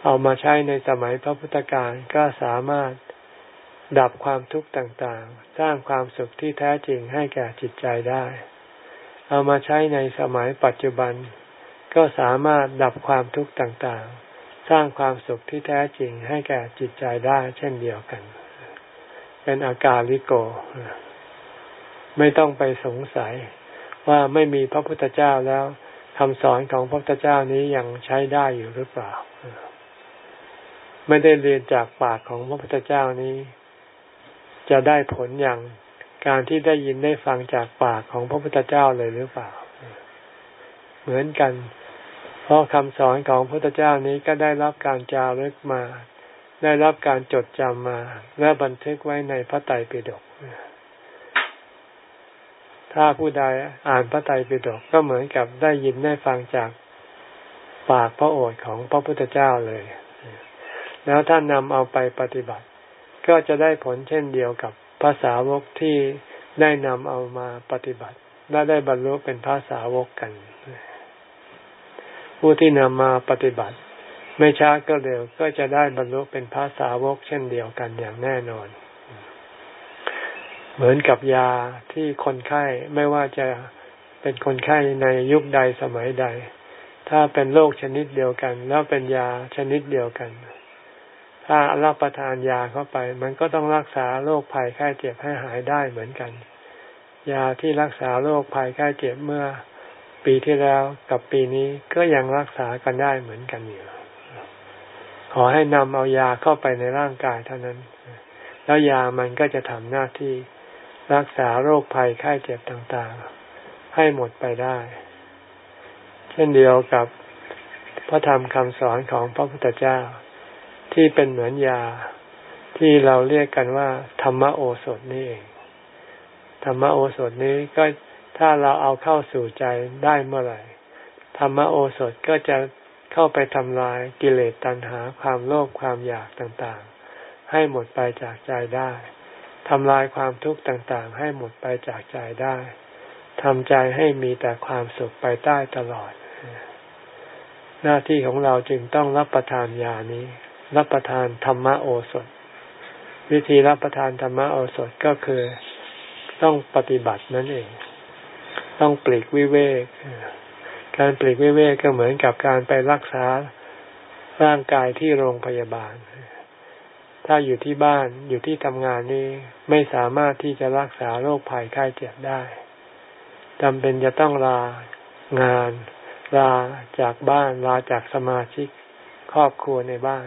เอามาใช้ในสมัยพระพุทธการก็สามารถดับความทุกข์ต่างๆ สร้างความสุขที่แท้จริงให้แก่จิตใจได้ เอามาใช้ในสมัยปัจจุบัน ก็สามารถดับความทุกข์ต่างๆ สร้างความสุขที่แท้จริงให้แก่จิตใจได้ เช่นเดียวกัน เป็นอาการลิโก ไม่ต้องไปสงสัยว่าไม่มีพระพุทธเจ้าแล้วคำสอนของพระพุทธเจ้านี้ยังใช้ได้อยู่หรือเปล่า ไม่ได้เรียนจากปากของพระพุทธเจ้านี้ จะได้ผลอย่างการที่ได้ยินได้ฟังจากปากของพระพุทธเจ้าเลยหรือเปล่า เหมือนกัน เพราะคำสอนของพระพุทธเจ้านี้ก็ได้รับการจารึกมา ได้รับการจดจำมา และบันทึกไว้ในพระไตรปิฎกถ้าผู้ใดอ่านพระไตรปิฎกก็เหมือนกับได้ยินได้ฟังจากปากพระโอษฐ์ของพระพุทธเจ้าเลย แล้วท่านนำเอาไปปฏิบัติ ก็จะได้ผลเช่นเดียวกับภาษาวกที่ได้นำเอามาปฏิบัติ และได้บรรลุเป็นภาษาวกกัน ผู้ที่นำมาปฏิบัติ ไม่ช้าก็เร็วก็จะได้บรรลุเป็นภาษาวกเช่นเดียวกันอย่างแน่นอน เหมือนกับยาที่คนไข้ไม่ว่าจะเป็นคนไข้ในยุคใดสมัยใด ถ้าเป็นโรคชนิดเดียวกัน แล้วเป็นยาชนิดเดียวกัน ถ้ารับประทานยาเข้าไป มันก็ต้องรักษาโรคภัยไข้เจ็บให้หายได้เหมือนกัน ยาที่รักษาโรคภัยไข้เจ็บเมื่อ ปีที่แล้วกับปีนี้ก็ยังรักษากันได้เหมือนกันอยู่ขอให้นำเอายาเข้าไปในร่างกายเท่านั้น แล้วยามันก็จะทำหน้าที่รักษาโรคภัยไข้เจ็บต่างๆ ให้หมดไปได้ เช่นเดียวกับพระธรรมคำสอนของพระพุทธเจ้า ที่เป็นเหมือนยาที่เราเรียกกันว่า ธรรมโอสถนี่เองธรรมโอสถนี้ก็ถ้าเราเอาเข้าสู่ใจได้เมื่อไหร่ ธรรมโอสถก็จะเข้าไปทำลายกิเลสตัณหาความโลภความอยากต่างๆ ให้หมดไปจากใจได้ทำลายความทุกข์ต่างๆ ให้หมดไปจากใจได้ทำใจให้มีแต่ความสุขไปใต้ตลอด หน้าที่ของเราจึงต้องรับประทานยานี้ รับประทานธรรมโอสถ วิธีรับประทานธรรมโอสถก็คือต้องปฏิบัตินั่นเอง ต้องปลีกวิเวก การปลีกวิเวกก็เหมือนกับการไปรักษาร่างกายที่โรงพยาบาล ถ้าอยู่ที่บ้านอยู่ที่ทำงานนี้ไม่สามารถที่จะรักษาโรคภัยไข้เจ็บได้จำเป็นจะต้องลางานลาจากบ้านลาจากสมาชิกครอบครัวในบ้าน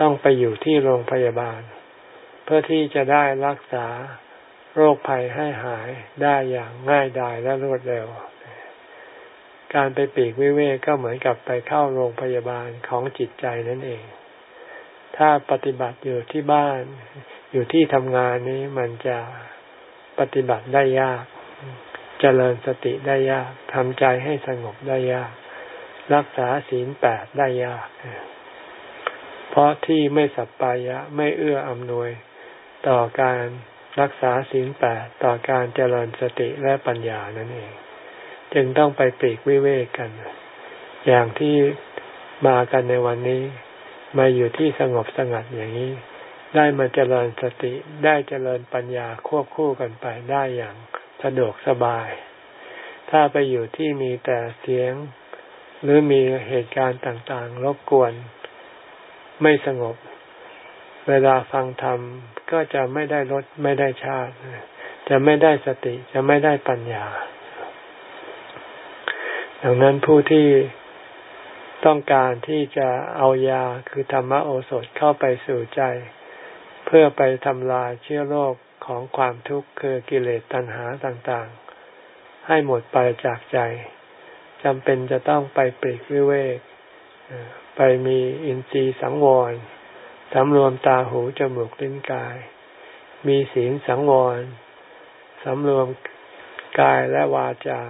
ต้องไปอยู่ที่โรงพยาบาล เพื่อที่จะได้รักษาโรคภัยให้หายได้อย่างง่ายดายและรวดเร็ว การไปปีกวิเวกก็เหมือนกับไปเข้าโรงพยาบาลของจิตใจนั่นเอง ถ้าปฏิบัติอยู่ที่บ้าน อยู่ที่ทำงานนี้มันจะปฏิบัติได้ยากจเจริญสติได้ยากทำใจให้สงบได้ยาก รักษาศีลแปดได้ยาก เพราะที่ไม่สัปปายะไม่เอื้ออำนวย ต่อการรักษาศีลแปดต่อการเจริญสติและปัญญานั่นเอง จึงต้องไปปีกวิเวกกัน อย่างที่มากันในวันนี้ มาอยู่ที่สงบสงัดอย่างนี้ ได้มาเจริญสติได้เจริญปัญญาควบคู่กันไปได้อย่างสะดวกสบาย ถ้าไปอยู่ที่มีแต่เสียง หรือมีเหตุการณ์ต่างๆ รบกวน ไม่สงบ เวลาฟังธรรมก็จะไม่ได้ลดไม่ได้ชาติ จะไม่ได้สติจะไม่ได้ปัญญา ดังนั้นผู้ที่ต้องการที่จะเอายาคือธรรมโอสถเข้าไปสู่ใจ เพื่อไปทำลายเชื้อโรคของความทุกข์คือกิเลสตัณหาต่างๆ ให้หมดไปจากใจจำเป็นจะต้องไปปรีกวิเวก ไปมีอินทรีย์สังวรสำรวมตาหูจมูกลิ้นกาย มีศีลสังวรสำรวมกายและวาจา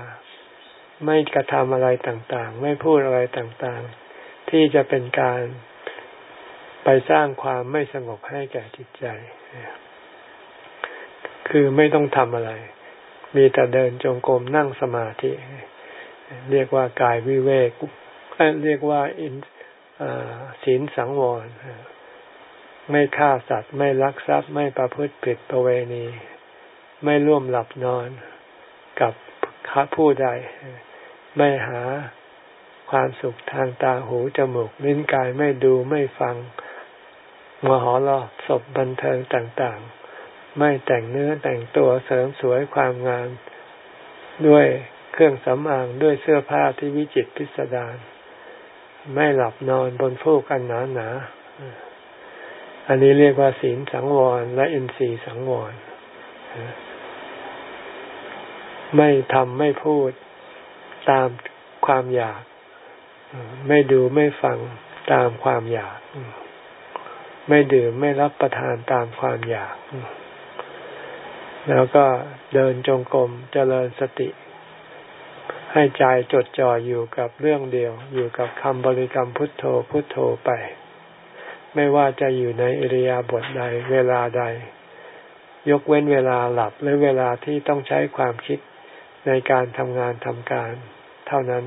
ไม่กระทำอะไรต่างๆ ไม่พูดอะไรต่างๆ ที่จะเป็นการไปสร้างความไม่สงบให้แก่จิตใจ คือไม่ต้องทำอะไร มีแต่เดินจงกรมนั่งสมาธิ เรียกว่ากายวิเวก เรียกว่าอิน ศีลสังวร ไม่ฆ่าสัตว์ ไม่ลักทรัพย์ ไม่ประพฤติผิดประเวณี ไม่ร่วมหลับนอนกับผู้ใด ไม่หาความสุขทางตาหูจมูกลิ้นกายไม่ดูไม่ฟังมหรสพบันเทิงต่างๆ ไม่แต่งเนื้อแต่งตัวเสริมสวยความงาม ด้วยเครื่องสำอางด้วยเสื้อผ้าที่วิจิตพิสดาร ไม่หลับนอนบนฟูกอันหนาหนา อันนี้เรียกว่าศีลสังวร และอินทรีย์สังวร ไม่ทำไม่พูดตามความอยาก ไม่ดูไม่ฟังตามความอยาก ไม่ดื่มไม่รับประทานตามความอยาก แล้วก็เดินจงกรมเจริญสติ ให้ใจจดจ่ออยู่กับเรื่องเดียว อยู่กับคำบริกรรมพุทโธพุทโธไป ไม่ว่าจะอยู่ในอิริยาบถใดเวลาใด ยกเว้นเวลาหลับหรือเวลาที่ต้องใช้ความคิดในการทำงานทำการ เท่านั้น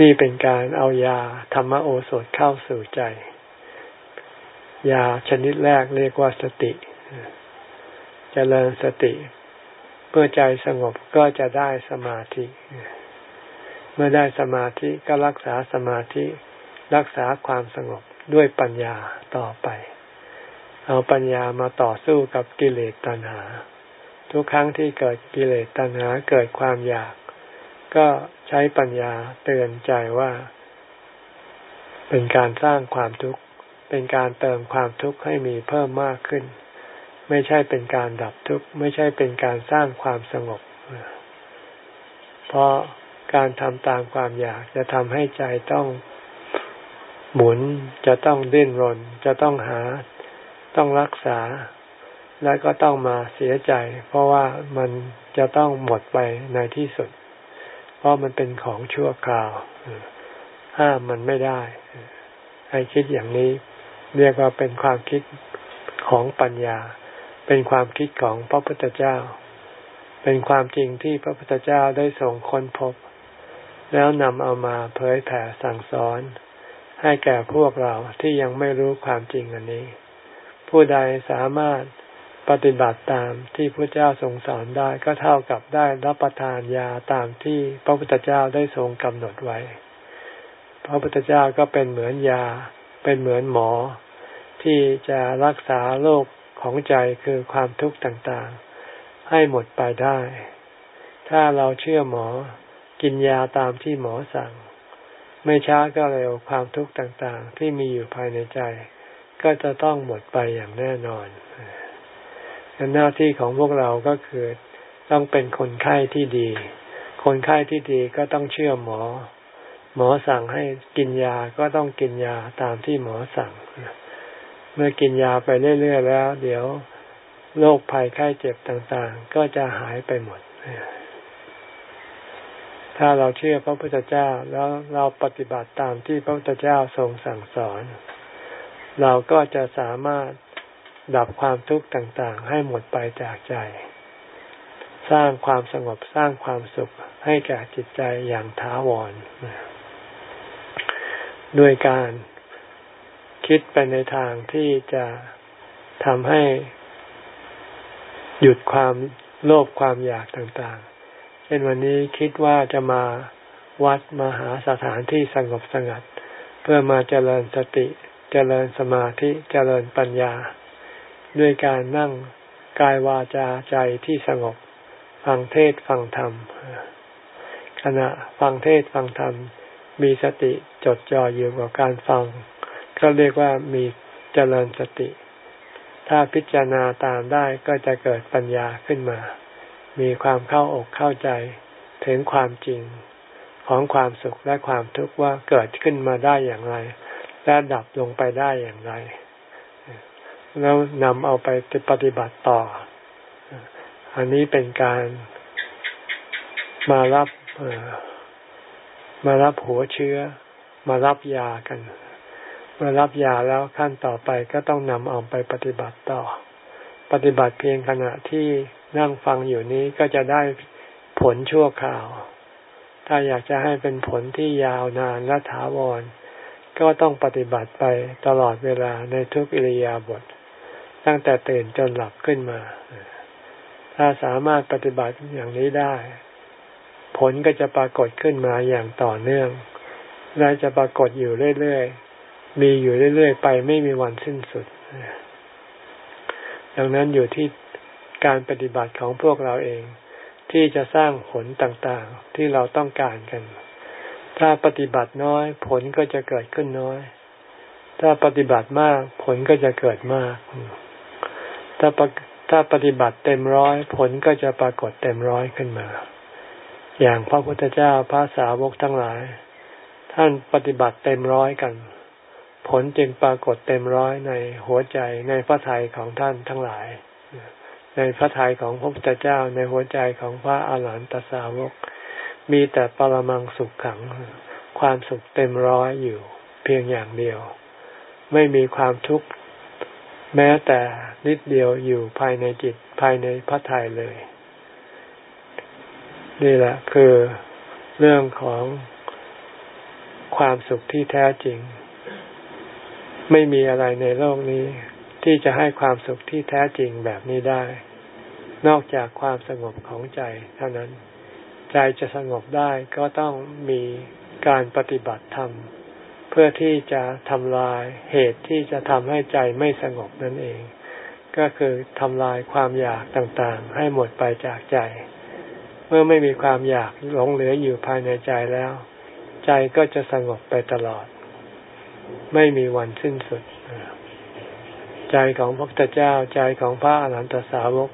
นี่เป็นการเอายาธรรมโอสถเข้าสู่ใจ ยาชนิดแรกเรียกว่าสติจเจริญสติ เมื่อใจสงบก็จะได้สมาธิ เมื่อได้สมาธิก็รักษาสมาธิ รักษาความสงบด้วยปัญญาต่อไป เอาปัญญามาต่อสู้กับกิเลสตัณหา ทุกครั้งที่เกิดกิเลสตัณหาเกิดความอยาก ก็ใช้ปัญญาเตือนใจว่า เป็นการสร้างความทุกข์ เป็นการเติมความทุกข์ให้มีเพิ่มมากขึ้น ไม่ใช่เป็นการดับทุกข์ไม่ใช่เป็นการสร้างความสงบ เพราะการทำตามความอยากจะทำให้ใจต้องหมุนจะต้องดิ้นรน จะต้องหา ต้องรักษา แล้วก็ต้องมาเสียใจ เพราะว่ามันจะต้องหมดไปในที่สุด เพราะมันเป็นของชั่วคราวห้ามมันไม่ได้ ให้คิดอย่างนี้ เรียกว่าเป็นความคิดของปัญญา เป็นความคิดของพระพุทธเจ้า เป็นความจริงที่พระพุทธเจ้าได้ส่งค้นพบ แล้วนำเอามาเผยแผ่สั่งสอน ให้แก่พวกเราที่ยังไม่รู้ความจริงอันนี้ ผู้ใดสามารถปฏิบัติตามที่พระเจ้าทรงสอนได้ก็เท่ากับได้รับประทานยาตามที่พระพุทธเจ้าได้ทรงกำหนดไว้ พระพุทธเจ้าก็เป็นเหมือนยา เป็นเหมือนหมอ ที่จะรักษาโรค ของใจคือความทุกข์ต่างๆ ให้หมดไปได้ ถ้าเราเชื่อหมอกินยาตามที่หมอสั่ง ไม่ช้าก็เร็วความทุกข์ต่างๆ ที่มีอยู่ภายในใจ ก็จะต้องหมดไปอย่างแน่นอนหน้าที่ของพวกเราก็คือต้องเป็นคนไข้ที่ดี คนไข้ที่ดีก็ต้องเชื่อหมอ หมอสั่งให้กินยาก็ต้องกินยาตามที่หมอสั่ง เมื่อกินยาไปเรื่อยๆแล้ว เดี๋ยวโรคภัยไข้เจ็บต่างๆ ก็จะหายไปหมด ถ้าเราเชื่อพระพุทธเจ้าแล้วเราปฏิบัติตามที่พระพุทธเจ้าทรงสั่งสอน เราก็จะสามารถดับความทุกข์ต่างๆ ให้หมดไปจากใจ สร้างความสงบสร้างความสุขให้แก่จิตใจอย่างท้าวรด้วยการ คิดไปในทางที่จะทำให้หยุดความโลภความอยากต่างๆ เช่นวันนี้คิดว่าจะมาวัดมาหาสถานที่สงบสงัด เพื่อมาเจริญสติ เจริญสมาธิ เจริญปัญญา ด้วยการนั่งกายวาจาใจที่สงบ ฟังเทศฟังธรรม ขณะฟังเทศฟังธรรม มีสติจดจ่ออยู่กับการฟัง ก็เรียกว่ามีเจริญสติ ถ้าพิจารณาตามได้ก็จะเกิดปัญญาขึ้นมา มีความเข้าอกเข้าใจถึงความจริงของความสุขและความทุกข์ว่าเกิดขึ้นมาได้อย่างไร และดับลงไปได้อย่างไร แล้วนำเอาไปปฏิบัติต่อ อันนี้เป็นการมารับมารับหัวเชื้อ มารับยากัน มารับยาแล้วขั้นต่อไปก็ต้องนำเอาไปปฏิบัติต่อ ปฏิบัติเพียงขณะที่นั่งฟังอยู่นี้ก็จะได้ผลชั่วคราว ถ้าอยากจะให้เป็นผลที่ยาวนานและถาวร ก็ต้องปฏิบัติไปตลอดเวลาในทุกอิริยาบถ ตั้งแต่ตื่นจนหลับขึ้นมา ถ้าสามารถปฏิบัติอย่างนี้ได้ ผลก็จะปรากฏขึ้นมาอย่างต่อเนื่อง และจะปรากฏอยู่เรื่อยๆ มีอยู่เรื่อยๆไปไม่มีวันสิ้นสุด ดังนั้นอยู่ที่การปฏิบัติของพวกเราเอง ที่จะสร้างผลต่างๆที่เราต้องการกัน ถ้าปฏิบัติน้อย ผลก็จะเกิดขึ้นน้อย ถ้าปฏิบัติมาก ผลก็จะเกิดมาก ถ้าถ้าปฏิบัติเต็มร้อย ผลก็จะปรากฏเต็มร้อยขึ้นมา อย่างพระพุทธเจ้าพระสาวกทั้งหลาย ท่านปฏิบัติเต็มร้อยกัน ผลจึงปรากฏเต็มร้อยในหัวใจในพระทัยของท่านทั้งหลาย ในพระทัยของพระพุทธเจ้าในหัวใจของพระอาหารหันตสาวก มีแต่ปรมังสุขขัง ความสุขเต็มร้อยอยู่ เพียงอย่างเดียว ไม่มีความทุกข์แม้แต่นิดเดียวอยู่ภายในจิตภายในพระทัยเลย นี่แหละคือเรื่องของความสุขที่แท้จริง ไม่มีอะไรในโลกนี้ ที่จะให้ความสุขที่แท้จริงแบบนี้ได้ นอกจากความสงบของใจเท่านั้น ใจจะสงบได้ก็ต้องมีการปฏิบัติธรรม เพื่อที่จะทำลายเหตุที่จะทำให้ใจไม่สงบนั่นเอง ก็คือทำลายความอยากต่างๆ ให้หมดไปจากใจ เมื่อไม่มีความอยากหลงเหลืออยู่ภายในใจแล้ว ใจก็จะสงบไปตลอด ไม่มีวันสิ้นสุด ใจของพระพุทธเจ้าใจของพระอรหันตสาวก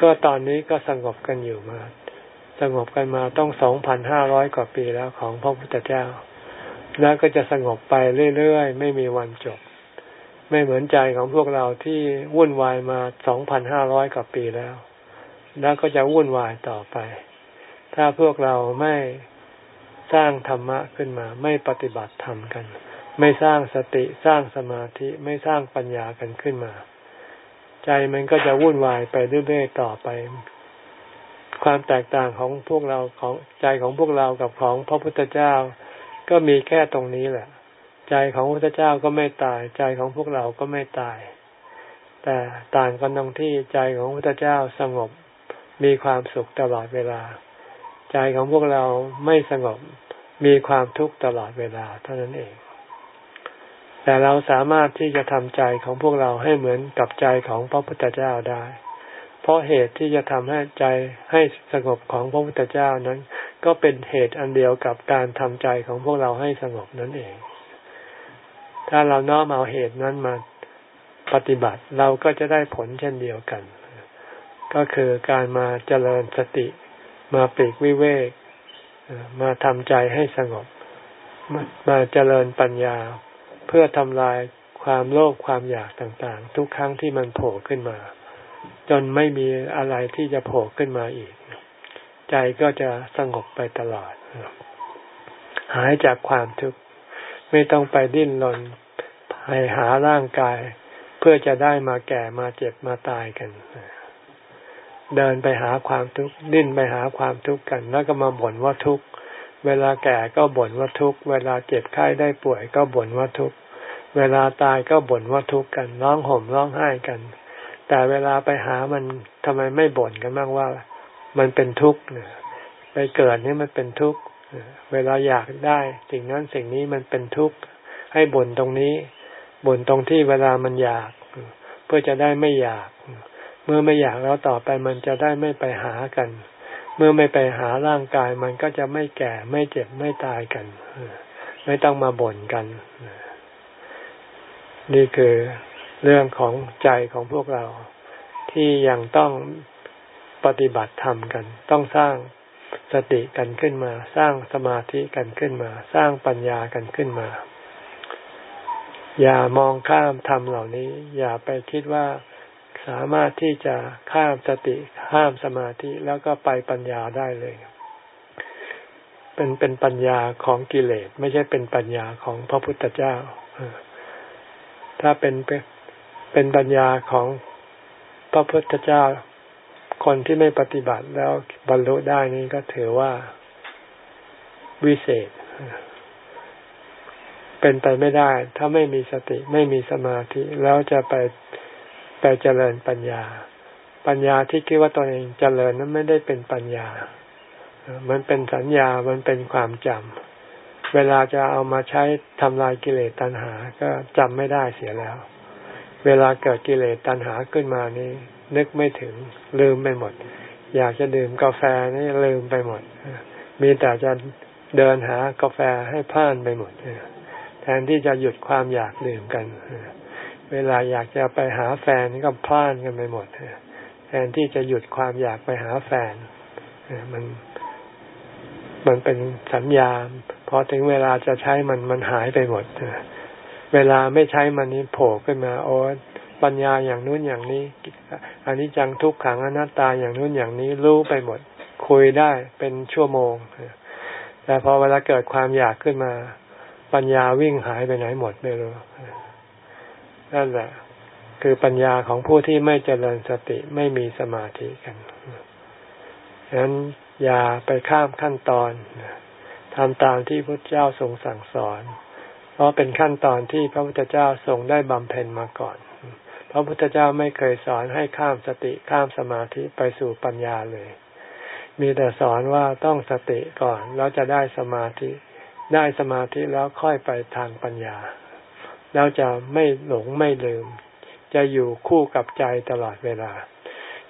ก็ตอนนี้ก็สงบกันอยู่มา สงบกันมาต้องสองพันห้าร้อยกว่าปีแล้วของพระพุทธเจ้า แล้วก็จะสงบไปเรื่อยๆ ไม่มีวันจบ ไม่เหมือนใจของพวกเราที่วุ่นวายมาสองพันห้าร้อยกว่าปีแล้ว แล้วก็จะวุ่นวายต่อไป ถ้าพวกเราไม่ สร้างธรรมะขึ้นมา ไม่ปฏิบัติธรรมกัน ไม่สร้างสติสร้างสมาธิไม่สร้างปัญญากันขึ้นมา ใจมันก็จะวุ่นวายไปเรื่อยๆต่อไป ความแตกต่างของพวกเราของใจของพวกเรากับของพระพุทธเจ้า ก็มีแค่ตรงนี้แหละ ใจของพระพุทธเจ้าก็ไม่ตาย ใจของพวกเราก็ไม่ตาย แต่ต่างกันตรงที่ใจของพระพุทธเจ้าสงบมีความสุขตลอดเวลา ใจของพวกเราไม่สงบ มีความทุกข์ตลอดเวลาเท่านั้นเอง แต่เราสามารถที่จะทำใจของพวกเราให้เหมือนกับใจของพระพุทธเจ้าได้ เพราะเหตุที่จะทำให้ใจให้สงบของพระพุทธเจ้านั้น ก็เป็นเหตุอันเดียวกับการทำใจของพวกเราให้สงบนั่นเอง ถ้าเราน้อมเอาเหตุนั้นมาปฏิบัติเราก็จะได้ผลเช่นเดียวกัน ก็คือการมาเจริญสติมาปีกวิเวก มาทำใจให้สงบ มาเจริญปัญญา เพื่อทำลายความโลภความอยากต่างๆ ทุกครั้งที่มันโผล่ขึ้นมา จนไม่มีอะไรที่จะโผล่ขึ้นมาอีก ใจก็จะสงบไปตลอด หายจากความทุกข์ไม่ต้องไปดิ้นรนไปหาร่างกาย เพื่อจะได้มาแก่มาเจ็บมาตายกัน เดินไปหาความทุกข์ดิ้นไปหาความทุกข์กัน แล้วก็มาบ่นว่าทุกข์เวลาแก่ก็บ่นว่าทุกข์เวลาเจ็บไข้ได้ป่วยก็บ่นว่าทุกข์เวลาตายก็บ่นว่าทุกข์กันร้องห่มร้องไห้กัน แต่เวลาไปหามันทำไมไม่บ่นกันบ้างว่า มันเป็นทุกข์เนี่ยไปเกิดนี่มันเป็นทุกข์เวลาอยากได้ สิ่งนั้นสิ่งนี้มันเป็นทุกข์ให้บ่นตรงนี้บ่นตรงที่เวลามันอยาก เพื่อจะได้ไม่อยาก เมื่อไม่อยากแล้วต่อไปมันจะได้ไม่ไปหากัน เมื่อไม่ไปหาร่างกายมันก็จะไม่แก่ไม่เจ็บไม่ตายกัน ไม่ต้องมาบ่นกัน นี่คือเรื่องของใจของพวกเรา ที่ยังต้องปฏิบัติธรรมกัน ต้องสร้างสติกันขึ้นมา สร้างสมาธิกันขึ้นมา สร้างปัญญากันขึ้นมา อย่ามองข้ามธรรมเหล่านี้ อย่าไปคิดว่า สามารถที่จะข้ามสติข้ามสมาธิแล้วก็ไปปัญญาได้เลย เป็นเป็นปัญญาของกิเลสไม่ใช่เป็นปัญญาของพระพุทธเจ้าถ้าเป็นเป็นปัญญาของพระพุทธเจ้า คนที่ไม่ปฏิบัติแล้วบรรลุได้นี่ก็ถือว่าวิเศษ เป็นไปไม่ได้ ถ้าไม่มีสติไม่มีสมาธิ แล้วจะไป ไปเจริญปัญญา ปัญญาที่คิดว่าตัวเองเจริญนั้นไม่ได้เป็นปัญญา มันเป็นสัญญามันเป็นความจำเวลาจะเอามาใช้ทำลายกิเลสตัณหา ก็จำไม่ได้เสียแล้ว เวลาเกิดกิเลสตัณหาขึ้นมานี่ นึกไม่ถึงลืมไปหมด อยากจะดื่มกาแฟนี่ลืมไปหมด มีแต่จะเดินหากาแฟให้พลานไปหมดแทนที่จะหยุดความอยากดื่มกัน เวลาอยากจะไปหาแฟนก็พลานกันไปหมดแทนที่จะหยุดความอยากไปหาแฟนมันมันเป็นสัญญาพอถึงเวลาจะใช้มันมันหายไปหมดเวลาไม่ใช้มันนี้โผล่ขึ้นมาโอ้ปัญญาอย่างนู้นอย่างนี้อันนี้จังทุกขังอนัตตาอย่างนู้นอย่างนี้รู้ไปหมด คุยได้เป็นชั่วโมงแต่พอเวลาเกิดความอยากขึ้นมา ปัญญาวิ่งหายไปไหนหมดไม่รู้ นั่นแหละ คือปัญญาของผู้ที่ไม่เจริญสติไม่มีสมาธิกันฉะนั้นอย่าไปข้ามขั้นตอนทำตามที่พระเจ้าทรงสั่งสอน เพราะเป็นขั้นตอนที่พระพุทธเจ้าทรงได้บำเพ็ญมาก่อนพระพุทธเจ้าไม่เคยสอนให้ข้ามสติข้ามสมาธิไปสู่ปัญญาเลย มีแต่สอนว่าต้องสติก่อนแล้วจะได้สมาธิ ได้สมาธิแล้วค่อยไปทางปัญญา แล้วจะไม่หลงไม่ลืม จะอยู่คู่กับใจตลอดเวลา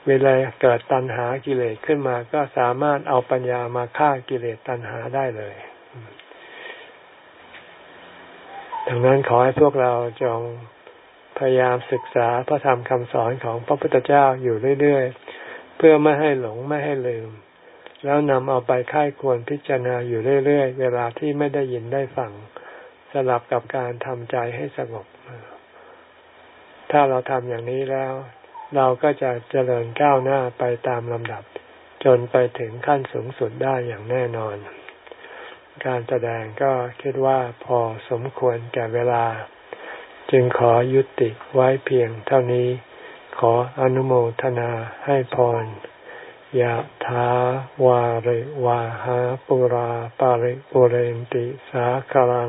เวลาเกิดตัณหากิเลสขึ้นมาก็สามารถเอาปัญญามาฆ่ากิเลสตัณหาได้เลย ดังนั้นขอให้พวกเราจงพยายามศึกษาพระธรรมคำสอนของพระพุทธเจ้าอยู่เรื่อยๆ เพื่อไม่ให้หลงไม่ให้ลืม แล้วนำเอาไปค่ายควรพิจารณาอยู่เรื่อยๆ เวลาที่ไม่ได้ยินได้ฟัง สลับกับการทำใจให้สงบ ถ้าเราทำอย่างนี้แล้ว เราก็จะเจริญก้าวหน้าไปตามลำดับ จนไปถึงขั้นสูงสุดได้อย่างแน่นอน การแสดงก็คิดว่าพอสมควรแก่เวลา จึงขอยุติไว้เพียงเท่านี้ ขออนุโมทนาให้พรยะถาวาริวาหาปุราปาริปุเรนติสาคลัง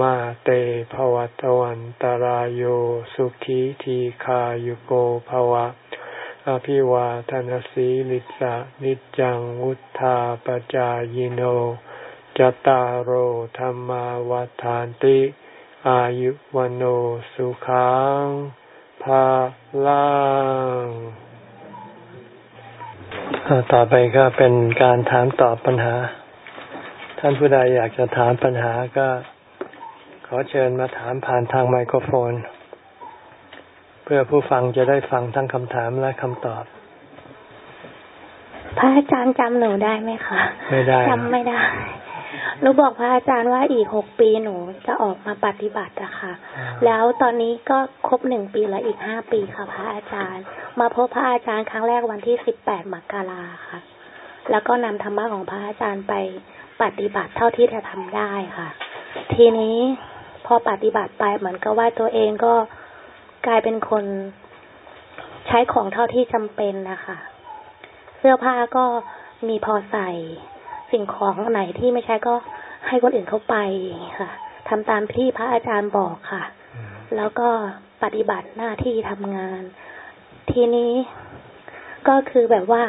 มาเตภวตวันตารโยสุขีทีขายุโกภวะ อภิวาทนสีลิสะนิจังวุธาปจายโนจตารโหธรรมวาทานติ อายุวันโอสุขังภาลังต่อไปก็เป็นการถามตอบปัญหา ท่านผู้ใดอยากจะถามปัญหาก็ อเชิญมาถามผ่านทางไมโครโฟน เพื่อผู้ฟังจะได้ฟังทั้งคำถามและคำตอบ พระอาจารย์จำหนูได้ไหมคะไม่ได้จำไม่ได้หนูบอกพระอาจารย์ว่าอีกหกปีหนูจะออกมาปฏิบัติอะค่ะ แล้วตอนนี้ก็ครบหนึ่งปีแล้วอีกห้าปีค่ะ พระอาจารย์ มาพบพระอาจารย์ครั้งแรกวันที่สิบแปดมกราค่ะ แล้วก็นำธรรมะของพระอาจารย์ไปปฏิบัติเท่าที่จะทำได้ค่ะ ทีนี้ พอปฏิบัติไปเหมือนกับว่าตัวเองก็กลายเป็นคนใช้ของเท่าที่จำเป็นนะคะ เสื้อผ้าก็มีพอใส่ สิ่งของไหนที่ไม่ใช่ก็ให้คนอื่นเขาไปค่ะทำตามที่พระอาจารย์บอกค่ะ แล้วก็ปฏิบัติหน้าที่ทำงาน ทีนี้ก็คือแบบว่า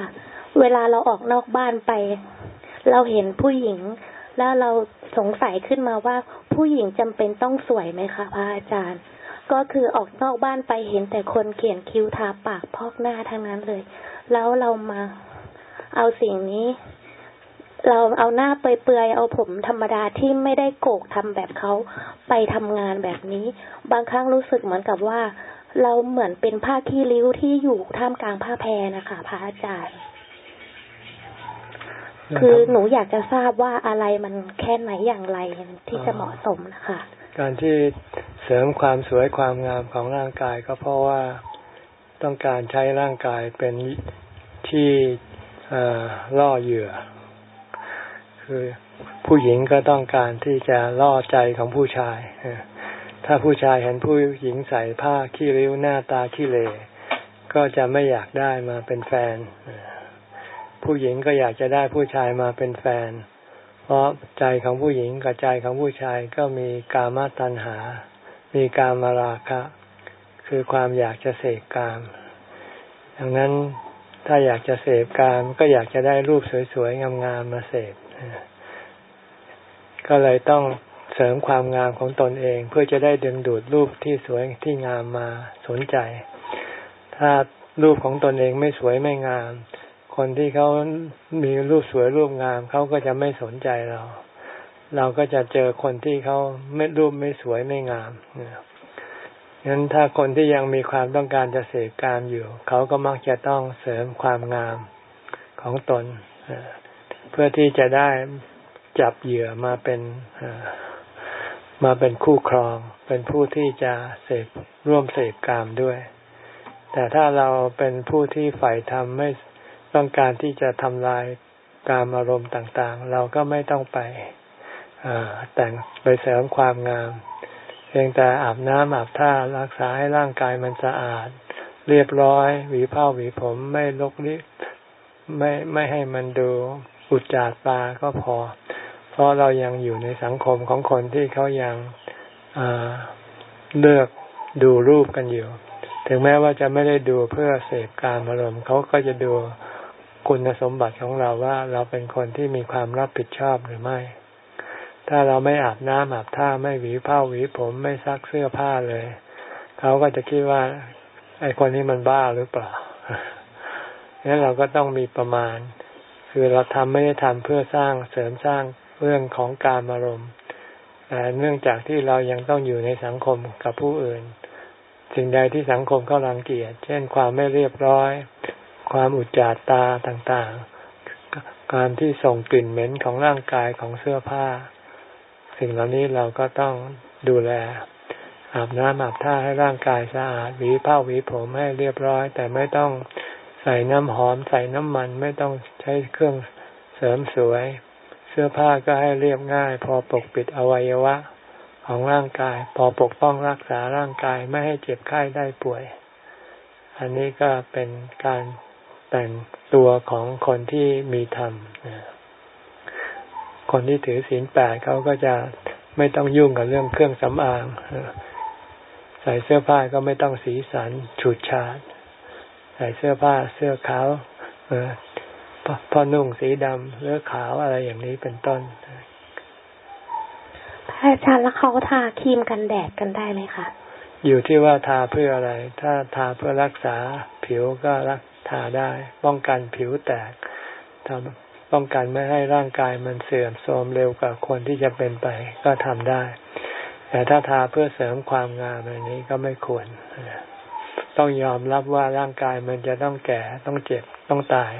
เวลาเราออกนอกบ้านไป เราเห็นผู้หญิง แล้วเราสงสัยขึ้นมาว่า ผู้หญิงจำเป็นต้องสวยไหมคะพระอาจารย์ ก็คือออกนอกบ้านไปเห็นแต่คนเขียนคิ้วทาปากพอกหน้าทั้งนั้นเลย แล้วเรามาเอาสิ่งนี้ เราเอาหน้าเปื่อยๆเอาผมธรรมดาที่ไม่ได้โกกทำแบบเขาไปทำงานแบบนี้ บางครั้งรู้สึกเหมือนกับว่า เราเหมือนเป็นผ้าขี้ริ้วที่อยู่ท่ามกลางผ้าแพรนะคะพระอาจารย์ คือหนูอยากจะทราบว่าอะไรมันแค่ไหนอย่างไรที่จะเหมาะสมนะคะ การที่เสริมความสวยความงามของร่างกายก็เพราะว่าต้องการใช้ร่างกายเป็นที่ล่อเหยื่อ คือผู้หญิงก็ต้องการที่จะล่อใจของผู้ชายถ้าผู้ชายเห็นผู้หญิงใส่ผ้าขี้ริ้วหน้าตาขี้เลก็จะไม่อยากได้มาเป็นแฟน ผู้หญิงก็อยากจะได้ผู้ชายมาเป็นแฟน เพราะใจของผู้หญิงกับใจของผู้ชายก็มีกามตัณหา มีกามราคะ คือความอยากจะเสกกาม ดังนั้นถ้าอยากจะเสพกามก็อยากจะได้รูปสวยๆงามๆมาเสพ ก็เลยต้องเสริมความงามของตนเอง เพื่อจะได้ดึงดูดรูปที่สวยที่งามมาสนใจ ถ้ารูปของตนเองไม่สวยไม่งาม คนที่เขามีรูปสวยรูปงามเขาก็จะไม่สนใจเรา เราก็จะเจอคนที่เขาไม่รูปไม่สวยไม่งามงั้นถ้าคนที่ยังมีความต้องการจะเสพกามอยู่ เขาก็มักจะต้องเสริมความงามของตนเพื่อที่จะได้จับเหยื่อมาเป็นมาเป็นคู่ครอง เป็นผู้ที่จะเสพร่วมเสพกามด้วย แต่ถ้าเราเป็นผู้ที่ฝ่ายทำไม่ ต้องการที่จะทำลายกามอารมณ์ต่างๆ เราก็ไม่ต้องไปแต่งไปเสริมความงามพียงแต่อาบน้ำอาบท่ารักษาให้ร่างกายมันสะอาด เรียบร้อยหวีผ้าหวีผมไม่ลกลิไม่ไม่ให้มันดูอุจจาตาก็พอ เพราะเรายังอยู่ในสังคมของคนที่เขายังเลือกดูรูปกันอยู่ ถึงแม้ว่าจะไม่ได้ดูเพื่อเสพการอารมณ์เขาก็จะดู คุณสมบัติของเราว่าเราเป็นคนที่มีความรับผิดชอบหรือไม่ ถ้าเราไม่อาบน้ำอาบท่าไม่หวีผ้าหวีผมไม่ซักเสื้อผ้าเลย เขาก็จะคิดว่า ไอ้คนนี้มันบ้าหรือเปล่าดังนั้นเราก็ต้องมีประมาณ คือเราทำไม่ได้ทำเพื่อสร้างเสริมสร้างเรื่องของการอารมณ์แต่เนื่องจากที่เรายังต้องอยู่ในสังคมกับผู้อื่น สิ่งใดที่สังคมเขารังเกียจ เช่นความไม่เรียบร้อย ความอุจจาตาต่างๆ การที่ส่งกลิ่นเหม็นของร่างกายของเสื้อผ้า สิ่งเหล่านี้เราก็ต้องดูแล อาบน้ำอาบท่าให้ร่างกายสะอาดหวีผ้าหวีผมให้เรียบร้อย แต่ไม่ต้องใส่น้ำหอมใส่น้ำมันไม่ต้องใช้เครื่องเสริมสวย เสื้อผ้าก็ให้เรียบง่าย พอปกปิดอวัยวะของร่างกาย พอปกป้องรักษาร่างกายไม่ให้เจ็บไข้ได้ป่วย อันนี้ก็เป็นการ แต่งตัวของคนที่มีธรรมคนที่ถือศีลแปดเขาก็จะไม่ต้องยุ่งกับเรื่องเครื่องสำอางใส่เสื้อผ้าก็ไม่ต้องสีสันฉูดฉาดใส่เสื้อผ้าเสื้อขาวพอนุ่งสีดำเลือขาวอะไรอย่างนี้เป็นต้นพระอาจารย์แล้วเขาทาครีมกันแดดกันได้ไหมคะอยู่ที่ว่าทาเพื่ออะไร ถ้าทาเพื่อรักษาผิวก็รัก ทาได้ ป้องกันผิวแตกทำป้องกันไม่ให้ร่างกายมันเสื่อมโทรมเร็วกว่าคนที่จะเป็นไปก็ทำได้ แต่ถ้าทาเพื่อเสริมความงามอันนี้ก็ไม่ควร ต้องยอมรับว่าร่างกายมันจะต้องแก่ต้องเจ็บต้องตาย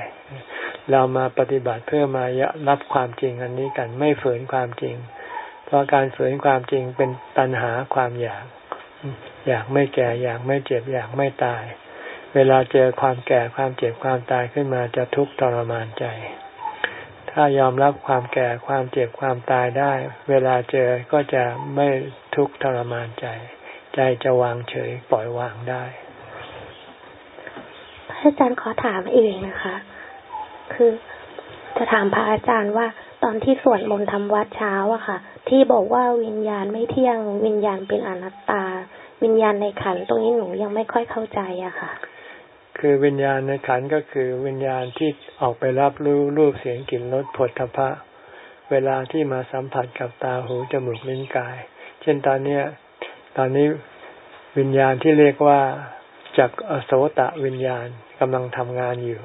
เรามาปฏิบัติเพื่อมายรับความจริงอันนี้กันไม่ฝืนความจริง เพราะการฝืนความจริงเป็นตัณหาความอยากอยากไม่แก่อยากไม่เจ็บอยากไม่ตาย เวลาเจอความแก่ความเจ็บความตายขึ้นมาจะทุกข์ทรมานใจ ถ้ายอมรับความแก่ความเจ็บความตายได้ เวลาเจอก็จะไม่ทุกข์ทรมานใจ ใจจะวางเฉยปล่อยวางได้ พระอาจารย์ขอถามเองนะคะ คือจะถามพระอาจารย์ว่าตอนที่สวดมนต์ทำวัดเช้าอะค่ะ ที่บอกว่าวิญญาณไม่เที่ยงวิญญาณเป็นอนัตตา วิญญาณในขันตรงนี้หนูยังไม่ค่อยเข้าใจอะค่ะ คือวิญญาณในขันก็คือวิญญาณที่ออกไปรับรู้รูปเสียงกลิ่นรสผลทพะ เวลาที่มาสัมผัสกับตาหูจมูกลิ้นกาย เช่นตอนเนี้ยตอนนี้วิญญาณที่เรียกว่าจากอโสตะวิญญาณกำลังทำงานอยู่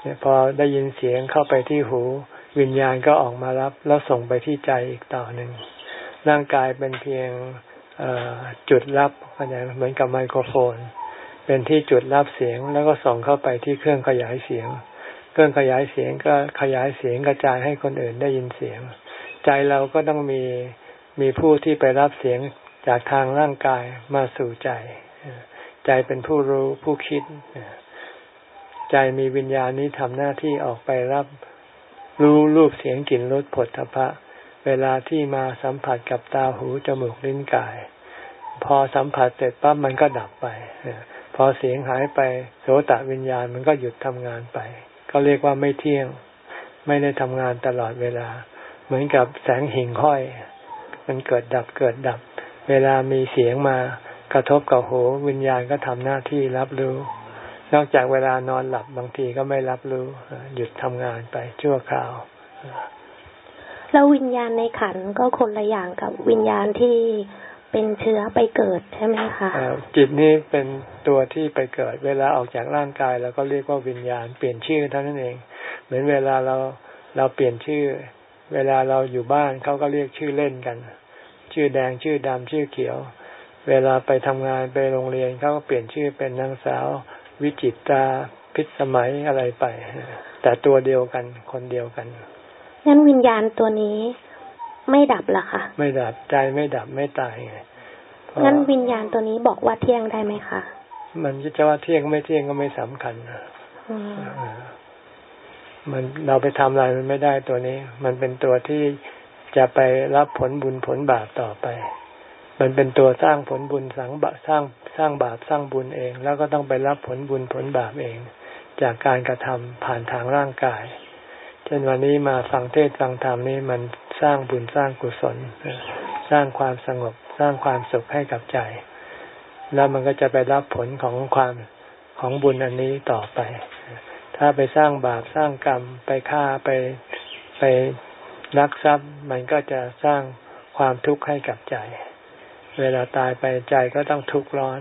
เนี่ยพอได้ยินเสียงเข้าไปที่หู วิญญาณก็ออกมารับแล้วส่งไปที่ใจอีกต่อหนึ่งร่างกายเป็นเพียงจุดรับอะไรเหมือนกับไมโครโฟน เป็นที่จุดรับเสียงแล้วก็ส่งเข้าไปที่เครื่องขยายเสียง เครื่องขยายเสียงก็ขยายเสียงกระจายให้คนอื่นได้ยินเสียง ใจเราก็ต้องมีมีผู้ที่ไปรับเสียงจากทางร่างกายมาสู่ใจ ใจเป็นผู้รู้ผู้คิด ใจมีวิญญาณนี้ทำหน้าที่ออกไปรับรู้รูปเสียงกลิ่นรสผลทพะ เวลาที่มาสัมผัสกับตาหูจมูกลิ้นกาย พอสัมผัสเสร็จปั๊บมันก็ดับไป พอเสียงหายไปโสตวิญญาณมันก็หยุดทำงานไป ก็เรียกว่าไม่เที่ยง ไม่ได้ทำงานตลอดเวลา เหมือนกับแสงหิ่งห้อย มันเกิดดับเกิดดับ เวลามีเสียงมากระทบกับหูวิญญาณก็ทำหน้าที่รับรู้ นอกจากเวลานอนหลับบางทีก็ไม่รับรู้ หยุดทำงานไปชั่วคราวแล้ววิญญาณในขันก็คนละอย่างกับวิญญาณที่ เป็นเชื้อไปเกิดใช่ไหมคะจิตนี้เป็นตัวที่ไปเกิด เวลาออกจากร่างกายแล้วก็เรียกว่าวิญญาณ เปลี่ยนชื่อเท่านั้นเอง เหมือนเวลาเราเราเปลี่ยนชื่อ เวลาเราอยู่บ้านเขาก็เรียกชื่อเล่นกัน ชื่อแดงชื่อดำชื่อเขียว เวลาไปทำงานไปโรงเรียนเขาก็เปลี่ยนชื่อเป็นนางสาว วิจิตตาพิสมัยอะไรไป แต่ตัวเดียวกันคนเดียวกันงั้นวิญญาณตัวนี้ ไม่ดับหรอคะ ไม่ดับใจไม่ดับไม่ตายไงงั้นวิญญาณตัวนี้บอกว่าเที่ยงได้ไหมคะ มันจะว่าเที่ยงไม่เที่ยงก็ไม่สำคัญมันเราไปทำอะไรมันไม่ได้ตัวนี้ มันเป็นตัวที่จะไปรับผลบุญผลบาปต่อไป มันเป็นตัวสร้างผลบุญสังบะสร้างสร้างบาปสร้างบุญเอง แล้วก็ต้องไปรับผลบุญผลบาปเอง จากการกระทำผ่านทางร่างกาย เช่นวันนี้มาฟังเทศฟังธรรมนี่มัน สร้างบุญสร้างกุศล สร้างความสงบสร้างความสุขให้กับใจ แล้วมันก็จะไปรับผลของความของบุญอันนี้ต่อไป ถ้าไปสร้างบาปสร้างกรรมไปฆ่าไปไปรักทรัพย์ มันก็จะสร้างความทุกข์ให้กับใจ เวลาตายไปใจก็ต้องทุกข์ร้อน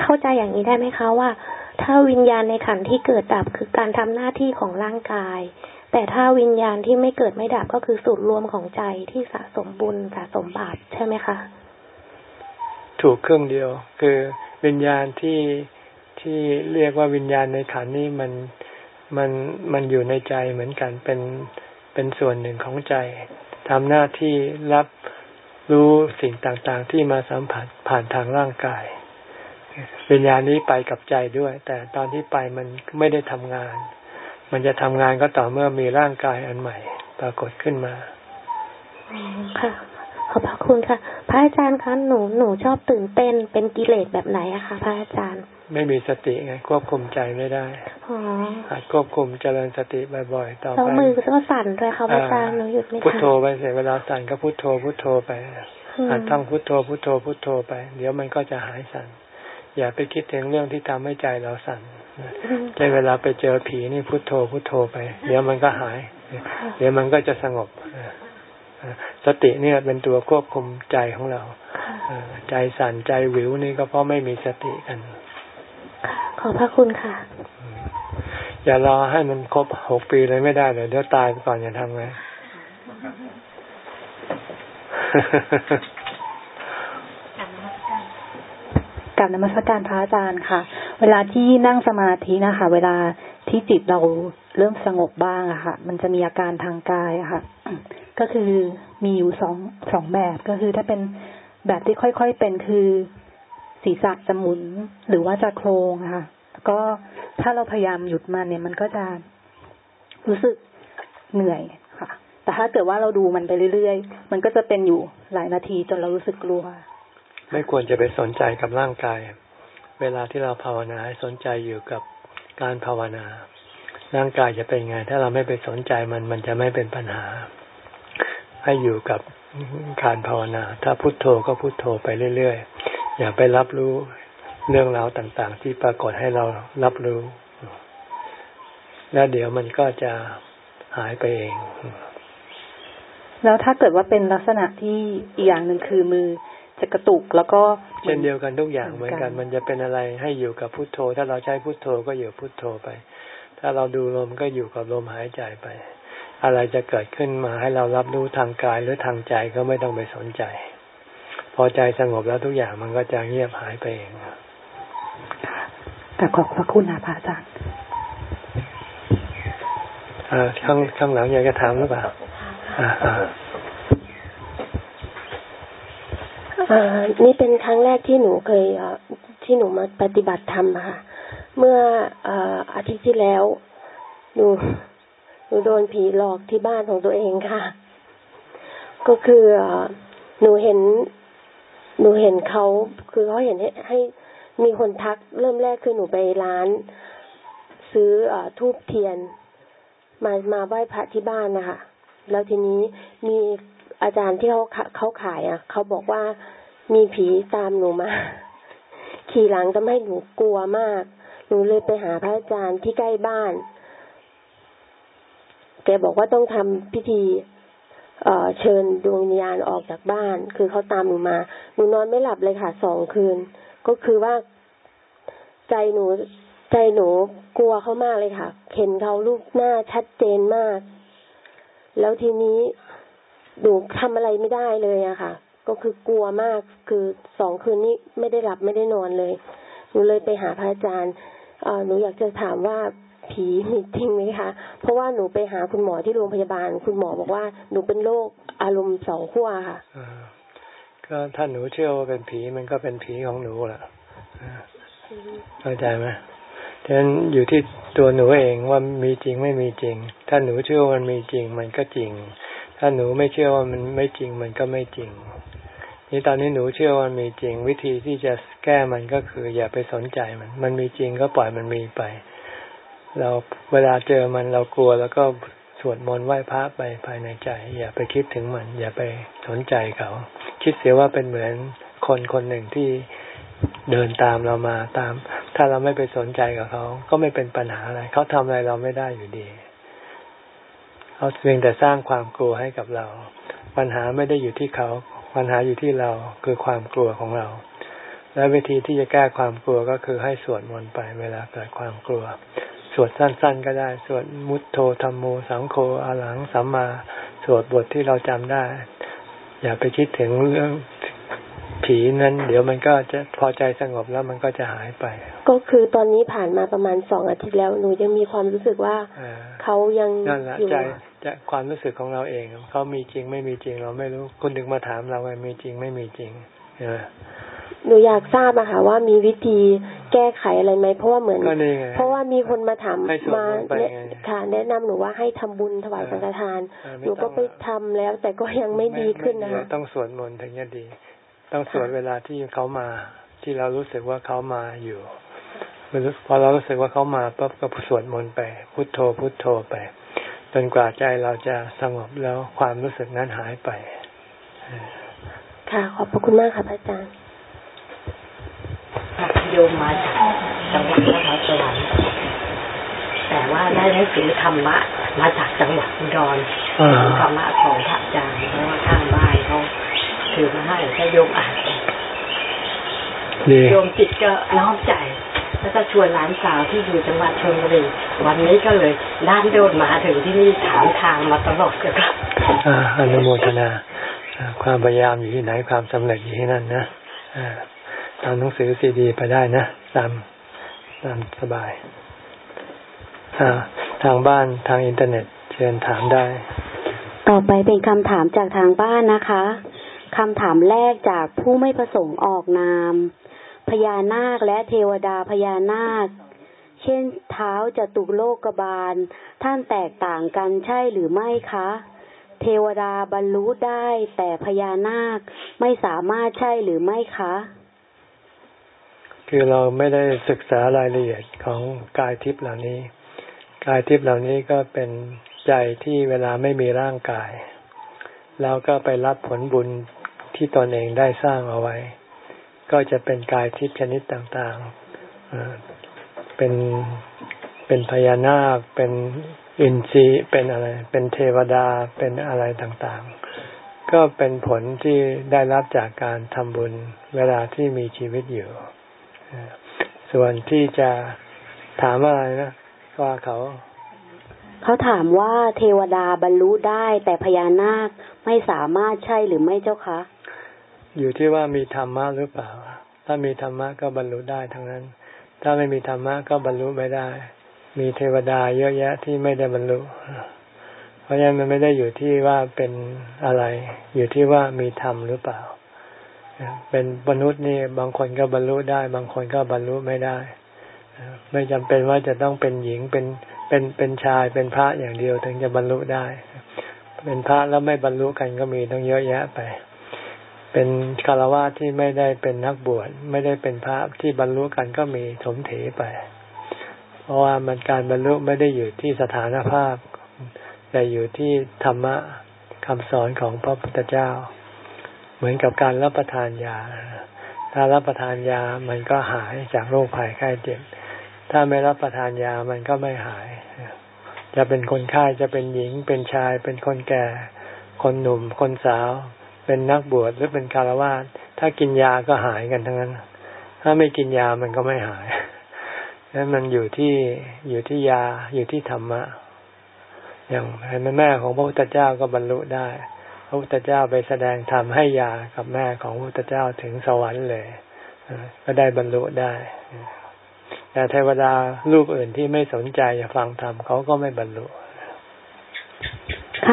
เข้าใจอย่างนี้ได้ไหมคะว่า ถ้าวิญญาณในขันที่เกิดดับคือการทำหน้าที่ของร่างกาย แต่ถ้าวิญญาณที่ไม่เกิดไม่ดับก็คือสูตรรวมของใจที่สะสมบุญสะสมบาปใช่ไหมคะ ถูกเครื่องเดียว คือวิญญาณที่ที่เรียกว่าวิญญาณในขันนี้มันมันมันอยู่ในใจเหมือนกันเป็นเป็นส่วนหนึ่งของใจทำหน้าที่รับรู้สิ่งต่างๆ ที่มาสัมผัสผ่านทางร่างกาย วิญญาณนี้ไปกับใจด้วย แต่ตอนที่ไปมันไม่ได้ทำงาน มันจะทำงานก็ต่อเมื่อมีร่างกายอันใหม่ ปรากฏขึ้นมาค่ะขอบพระคุณค่ะ พระอาจารย์คะหนูหนูชอบตื่นเต้นเป็นกิเลสแบบไหนอะคะพระอาจารย์ ไม่มีสติไงควบคุมใจไม่ได้หัดควบคุมเจริญสติบ่อยๆต่อไปแล้วมือก็สั่นด้วยค่ะอาจารย์หนูหยุดไม่ทันพุทโธไปเสียเวลาสั่นก็พุทโธพุทโธไปหัดท่องพุทโธพุทโธพุทโธไป เดี๋ยวมันก็จะหายสั่นอย่าไปคิดถึงเรื่องที่ทำให้ใจเราสั่น ในเวลาไปเจอผีนี่พุทโธพุทโธไป เดี๋ยวมันก็หาย เดี๋ยวมันก็จะสงบสติเนี่ยเป็นตัวควบคุมใจของเราใจสั่นใจวิวนี่ก็เพราะไม่มีสติกัน ขอบพระคุณค่ะ อย่ารอให้มันครบหกปีเลยไม่ได้เลยเดี๋ยวตายก่อนอย่าทำไง กับนมัสการพระอาจารย์ค่ะ เวลาที่นั่งสมาธินะคะ เวลาที่จิตเราเริ่มสงบบ้างอะค่ะ มันจะมีอาการทางกายอะค่ะ ก็คือมีอยู่สองสองแบบก็คือถ้าเป็นแบบที่ค่อยๆเป็นคือศีรษะจะหมุนหรือว่าจะโครงค่ะ ก็ถ้าเราพยายามหยุดมันเนี่ย มันก็จะรู้สึกเหนื่อยค่ะ แต่ถ้าเกิดว่าเราดูมันไปเรื่อยๆ มันก็จะเป็นอยู่หลายนาทีจนเรารู้สึกกลัว ไม่ควรจะไปสนใจกับร่างกาย เวลาที่เราภาวนาให้สนใจอยู่กับการภาวนา ร่างกายจะเป็นไง ถ้าเราไม่ไปสนใจมันมันจะไม่เป็นปัญหา ให้อยู่กับการภาวนา ถ้าพุโทโธก็พุโทโธไปเรื่อยๆ อย่าไปรับรู้เรื่องราวต่างๆ ที่ปรากฏให้เรารับรู้ แล้วเดี๋ยวมันก็จะหายไปเอง แล้วถ้าเกิดว่าเป็นลักษณะที่อีกอย่างหนึ่งคือมือ จะกระตุกแล้วก็เช่นเดียวกันทุกอย่างเหมือนกัน มันจะเป็นอะไรให้อยู่กับพุทโธ ถ้าเราใช้พุทโธก็อยู่พุทโธไป ถ้าเราดูลมก็อยู่กับลมหายใจไป อะไรจะเกิดขึ้นมาให้เรารับรู้ทางกายหรือทางใจก็ไม่ต้องไปสนใจ พอใจสงบแล้วทุกอย่างมันก็จะเงียบหายไปเองแต่ขอบพระคุณนะพระอาจารย์ข้างข้างหลังอยากจะถามหรือเปล่าอ่าอ่า นี่เป็นครั้งแรกที่หนูเคยที่หนูมาปฏิบัติธรรมค่ะ เมื่ออาทิตย์ที่แล้ว หนูหนูโดนผีหลอกที่บ้านของตัวเองค่ะ ก็คือหนูเห็น หนูเห็นเขาคือเขาเห็นให้ให้มีคนทักเริ่มแรกคือหนูไปร้าน ซื้ออทูบเทียน มามาไหว้พระที่บ้านนะคะแล้วทีนี้มีอาจารย์ที่เขาเขาขายอะเขาบอกว่า มีผีตามหนูมา ขี่หลังทำให้หนูกลัวมาก หนูเลยไปหาพระอาจารย์ที่ใกล้บ้าน แกบอกว่าต้องทำพิธีเเชิญดวงวิญญาณออกจากบ้าน คือเขาตามหนูมา หนูนอนไม่หลับเลยค่ะสองคืน ก็คือว่าใจหนูใจหนูกลัวเขามากเลยค่ะ เห็นเขารูปหน้าชัดเจนมาก แล้วทีนี้หนูทำอะไรไม่ได้เลยอะค่ะ ก็คือกลัวมาก คือสองคืนนี้ไม่ได้หลับไม่ได้นอนเลย หนูเลยไปหาพระอาจารย์หนูอยากจะถามว่าผีมีจริงไหมคะ เพราะว่าหนูไปหาคุณหมอที่โรงพยาบาล คุณหมอบอกว่าหนูเป็นโรคอารมณ์สองขั้วค่ะก็ถ้าหนูเชื่อว่าเป็นผีมันก็เป็นผีของหนูแหละเข้าใจไหมฉะนั้นอยู่ที่ตัวหนูเองว่ามีจริงไม่มีจริง ถ้าหนูเชื่อว่ามันมีจริงมันก็จริง ถ้าหนูไม่เชื่อว่ามันไม่จริงมันก็ไม่จริง นี่ตอนนี้หนูเชื่อว่ามีจริงวิธีที่จะแก้มันก็คือ อย่าไปสนใจมัน มันมีจริงก็ปล่อยมันมีไป เราเวลาเจอมันเรากลัวแล้วก็สวดมนต์ไหว้พระไปภายในใจ อย่าไปคิดถึงมัน อย่าไปสนใจเขา คิดเสียว่าเป็นเหมือนคนคนหนึ่งที่เดินตามเรามาตาม ถ้าเราไม่ไปสนใจกับเขา ก็ไม่เป็นปัญหาอะไร เขาทำอะไรเราไม่ได้อยู่ดีเขาเพียงแต่สร้างความกลัวให้กับเรา ปัญหาไม่ได้อยู่ที่เขา ปัญหาอยู่ที่เราคือความกลัวของเรา และวิธีที่จะแก้ความกลัวก็คือให้สวดมนต์ไปเวลาเกิดความกลัว สวดสั้นๆก็ได้ สวดมุตโธธรรมโมสังโฆอาหลังสัมมา สวดบทที่เราจำได้ อย่าไปคิดถึงเรื่องผีนั้น เดี๋ยวมันก็จะพอใจสงบแล้วมันก็จะหายไป ก็คือตอนนี้ผ่านมาประมาณสองอาทิตย์แล้วหนูยังมีความรู้สึกว่าเขายังอยู่จะความรู้สึกของเราเองเขามีจริงไม่มีจริงเราไม่รู้คนนึงมาถามเราว่ามีจริงไม่มีจริงใช่ไหมหนูอยากทราบอะค่ะว่ามีวิธีแก้ไขอะไรไหมเพราะว่าเหมือน เพราะว่ามีคนมาถามมาเนี่ยค่ะแนะนำหนูว่าให้ทำบุญถวายสังฆทาน หนูก็ไปทำแล้ว แต่ก็ยังไม่ดีขึ้นนะคะต้องสวดมนต์ถึงจะดี ต้องสวดเวลาที่เขามาที่เรารู้สึกว่าเขามาอยู่พอเรารู้สึกว่าเขามาปั๊บก็สวดมนต์ไป พุทโธพุทโธไป จนกว่าใจเราจะสงบแล้วความรู้สึกนั้นหายไป ค่ะ ขอบพระคุณมากค่ะพระอาจารย์โยมมาจากจังหวัดนครสวรรค์แต่ว่าได้หนังสือธรรมะ มาจากจังหวัดอุดรธรรมะของพระอาจารย์เพราะว่าข้างบ้านเขาถือมาให้ถ้าโยมอ่านโยมจิตก็น้อมใจ แล้วก็ชวนหลานสาวที่อยู่จังหวัดชลบุรีวันนี้ก็เลยด้านโดดมาถึงที่นี่ถามทางมาตลอดเลยครับอนุโมทนาความพยายามอยู่ที่ไหนความสำเร็จอยู่ที่นั่นนะตามหนังสือซีดีไปได้นะตามตามสบายทางบ้านทางอินเทอร์เน็ตเชิญถามได้ ต่อไปเป็นคำถามจากทางบ้านนะคะคำถามแรกจากผู้ไม่ประสงค์ออกนาม พญานาคและเทวดาพญานาค เช่นเท้าจตุโลกบาล ท่านแตกต่างกันใช่หรือไม่คะ เทวดาบรรลุได้แต่พญานาคไม่สามารถใช่หรือไม่คะ คือเราไม่ได้ศึกษารายละเอียดของกายทิพย์เหล่านี้ กายทิพย์เหล่านี้ก็เป็นใจที่เวลาไม่มีร่างกาย แล้วก็ไปรับผลบุญที่ตนเองได้สร้างเอาไว้ ก็จะเป็นกายทิพย์ชนิดต่างๆ เป็นเป็นพญานาค เป็นอินทรีเป็นอะไร เป็นเทวดา เป็นอะไรต่างๆ ก็เป็นผลที่ได้รับจากการทำบุญเวลาที่มีชีวิตอยู่ ส่วนที่จะถามอะไรนะว่าเขา เขาถามว่าเทวดาบรรลุได้แต่พญานาคไม่สามารถใช่หรือไม่เจ้าคะ อยู่ที่ว่ามีธรรมะหรือเปล่า ถ้ามีธรรมะก็บรรลุได้ทั้งนั้น ถ้าไม่มีธรรมะก็บรรลุไม่ได้ มีเทวดาเยอะแยะที่ไม่ได้บรรลุ เพราะฉะนั้นมันไม่ได้อยู่ที่ว่าเป็นอะไร อยู่ที่ว่ามีธรรมหรือเปล่า เป็นมนุษย์นี่บางคนก็บรรลุได้ บางคนก็บรรลุไม่ได้ ไม่จำเป็นว่าจะต้องเป็นหญิงเป็นเป็นเป็นชายเป็นพระอย่างเดียวถึงจะบรรลุได้ เป็นพระแล้วไม่บรรลุกันก็มีต้องเยอะแยะไป เป็นคารวะที่ไม่ได้เป็นนักบวชไม่ได้เป็นพระที่บรรลุกันก็มีสมเถไป เพราะว่ามันการบรรลุไม่ได้อยู่ที่สถานภาพ แต่อยู่ที่ธรรมะคำสอนของพระพุทธเจ้า เหมือนกับการรับประทานยา ถ้ารับประทานยามันก็หายจากโรคภัยไข้เจ็บ ถ้าไม่รับประทานยามันก็ไม่หาย จะเป็นคนไข้จะเป็นหญิงเป็นชายเป็นคนแก่ คนหนุ่มคนสาว เป็นนักบวชหรือเป็นคารวะถ้ากินยาก็หายกันทั้งนั้น ถ้าไม่กินยามันก็ไม่หายนั้นมันอยู่ที่อยู่ที่ยาอยู่ที่ธรรมะ อย่างแม่ของพระพุทธเจ้าก็บรรลุได้ พระพุทธเจ้าไปแสดงธรรมให้ยากับแม่ของพระพุทธเจ้าถึงสวรรค์เลยก็ได้บรรลุได้ แต่เทวดารูปอื่นที่ไม่สนใจฟังธรรมเขาก็ไม่บรรลุ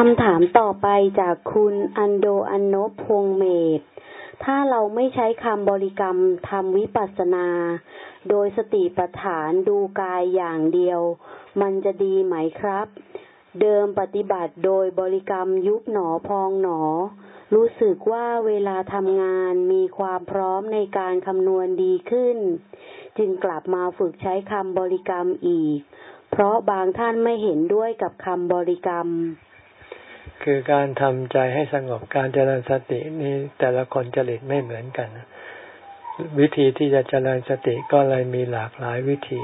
คำถามต่อไปจากคุณอันโดอันโนพงเมธถ้าเราไม่ใช้คำบริกรรมทำวิปัสสนา โดยสติปัฏฐานดูกายอย่างเดียว มันจะดีไหมครับ เดิมปฏิบัติโดยบริกรรมยุบหนอพองหนอ รู้สึกว่าเวลาทำงานมีความพร้อมในการคำนวณดีขึ้น จึงกลับมาฝึกใช้คำบริกรรมอีก เพราะบางท่านไม่เห็นด้วยกับคำบริกรรม คือการทำใจให้สงบการเจริญสตินี้แต่ละคนจริตไม่เหมือนกัน วิธีที่จะเจริญสติก็เลยมีหลากหลายวิธี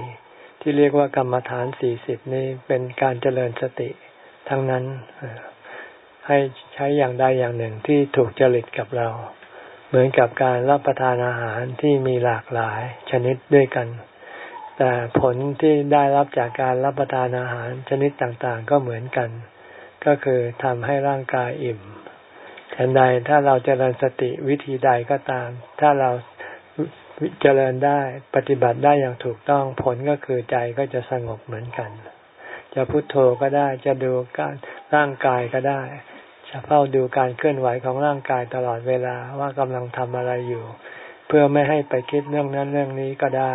ที่เรียกว่ากรรมฐานสี่สิบนี้เป็นการเจริญสติ ทั้งนั้นให้ใช้อย่างใดอย่างหนึ่งที่ถูกจริตกับเรา เหมือนกับการรับประทานอาหารที่มีหลากหลายชนิดด้วยกัน แต่ผลที่ได้รับจากการรับประทานอาหารชนิดต่างๆ ก็เหมือนกัน ก็คือทำให้ร่างกายอิ่มฉันใดถ้าเราจเจริญสติวิธีใดก็ตาม ถ้าเราเจริญได้ปฏิบัติได้อย่างถูกต้องผลก็คือใจก็จะสงบเหมือนกัน จะพุโทโธก็ได้จะดูการร่างกายก็ได้จะเฝ้าดูการเคลื่อนไหวของร่างกายตลอดเวลาว่ากำลังทำอะไรอยู่ เพื่อไม่ให้ไปคิดเรื่องนั้นเรื่องนี้ก็ได้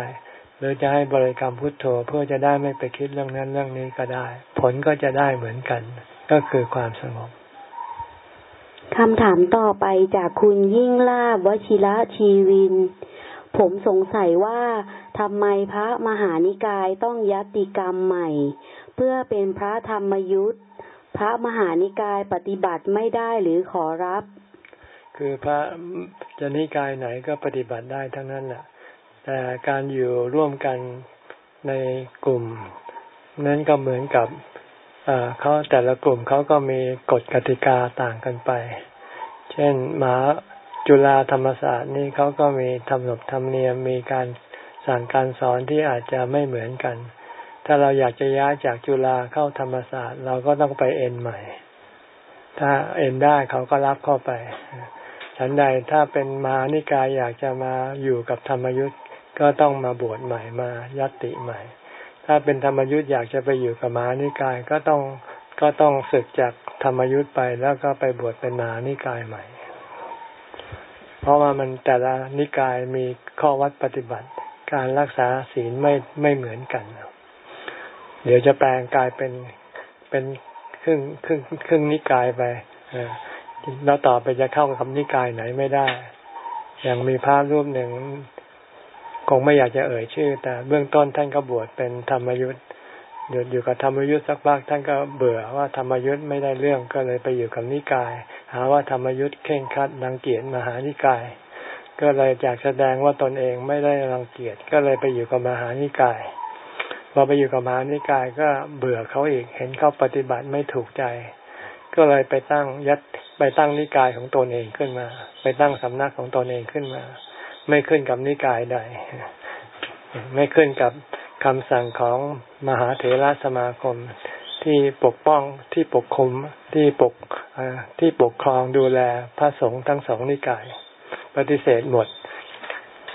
หรือจะให้บริกรรมพุทโธเพื่อจะได้ไม่ไปคิดเรื่องนั้นเรื่องนี้ก็ได้ ผลก็จะได้เหมือนกัน ก็คือความสงบคำถามต่อไปจากคุณยิ่งลาบวชิระชีวิน ผมสงสัยว่าทำไมพระมหานิกายต้องยัติกรรมใหม่ เพื่อเป็นพระธรรมยุทธพระมหานิกายปฏิบัติไม่ได้หรือขอรับ คือพระจะนิกายไหนก็ปฏิบัติได้ทั้งนั้นแหละแต่การอยู่ร่วมกันในกลุ่ม นั้นก็เหมือนกับ เขาแต่ละกลุ่มเขาก็มีกฎกติกาต่างกันไป เช่นมาจุฬาธรรมศาสตร์นี่เขาก็มีทำหนบธรรมเนียมมีการสั่งการสอนที่อาจจะไม่เหมือนกัน ถ้าเราอยากจะย้ายจากจุฬาเข้าธรรมศาสตร์ เราก็ต้องไปเอ็นใหม่ ถ้าเอ็นได้เขาก็รับเข้าไป ฉันใดถ้าเป็นมานิกายอยากจะมาอยู่กับธรรมยุทธ์ก็ต้องมาบวชใหม่มายัตติใหม่ ถ้าเป็นธรรมยุทธ์อยากจะไปอยู่กับมานิกายก็ต้องก็ต้องศึกจากธรรมยุทธ์ไปแล้วก็ไปบวชเป็นมานิกายใหม่ เพราะว่ามันแต่ละนิกายมีข้อวัดปฏิบัติ การรักษาศีลไม่ไม่เหมือนกัน เดี๋ยวจะแปลงกลายเป็นเป็นครึ่งครึ่งครึ่งนิกายไปแล้วต่อไปจะเข้าคำนิกายไหนไม่ได้ อย่างมีพระรูปหนึ่ง คงไม่อยากจะเอ่ยชื่อ แต่เบื้องต้นท่านก็บวชเป็นธรรมยุทธ์หยุดอยู่กับธรรมยุทธ์สักพักท่านก็เบื่อว่าธรรมยุทธ์ไม่ได้เรื่องก็เลยไปอยู่กับนิกาย หาว่าธรรมยุทธ์เข่งคัดรังเกียจมหานิกาย ก็เลยอยากแสดงว่าตนเองไม่ได้รังเกียจก็เลยไปอยู่กับมหานิกายพอไปอยู่กับมหานิกายก็เบื่อเขาอีกเห็นเขาปฏิบัติไม่ถูกใจ ก็เลยไปตั้งยัดไปตั้งนิกายของตนเองขึ้นมา ไปตั้งสำนักของตนเองขึ้นมา ไม่ขึ้นกับนิกายใด ไม่ขึ้นกับคำสั่งของมหาเถรสมาคมที่ปกป้องที่ปกคุมที่ปกที่ปกครองดูแลพระสงฆ์ทั้งสองนิกาย ปฏิเสธหมด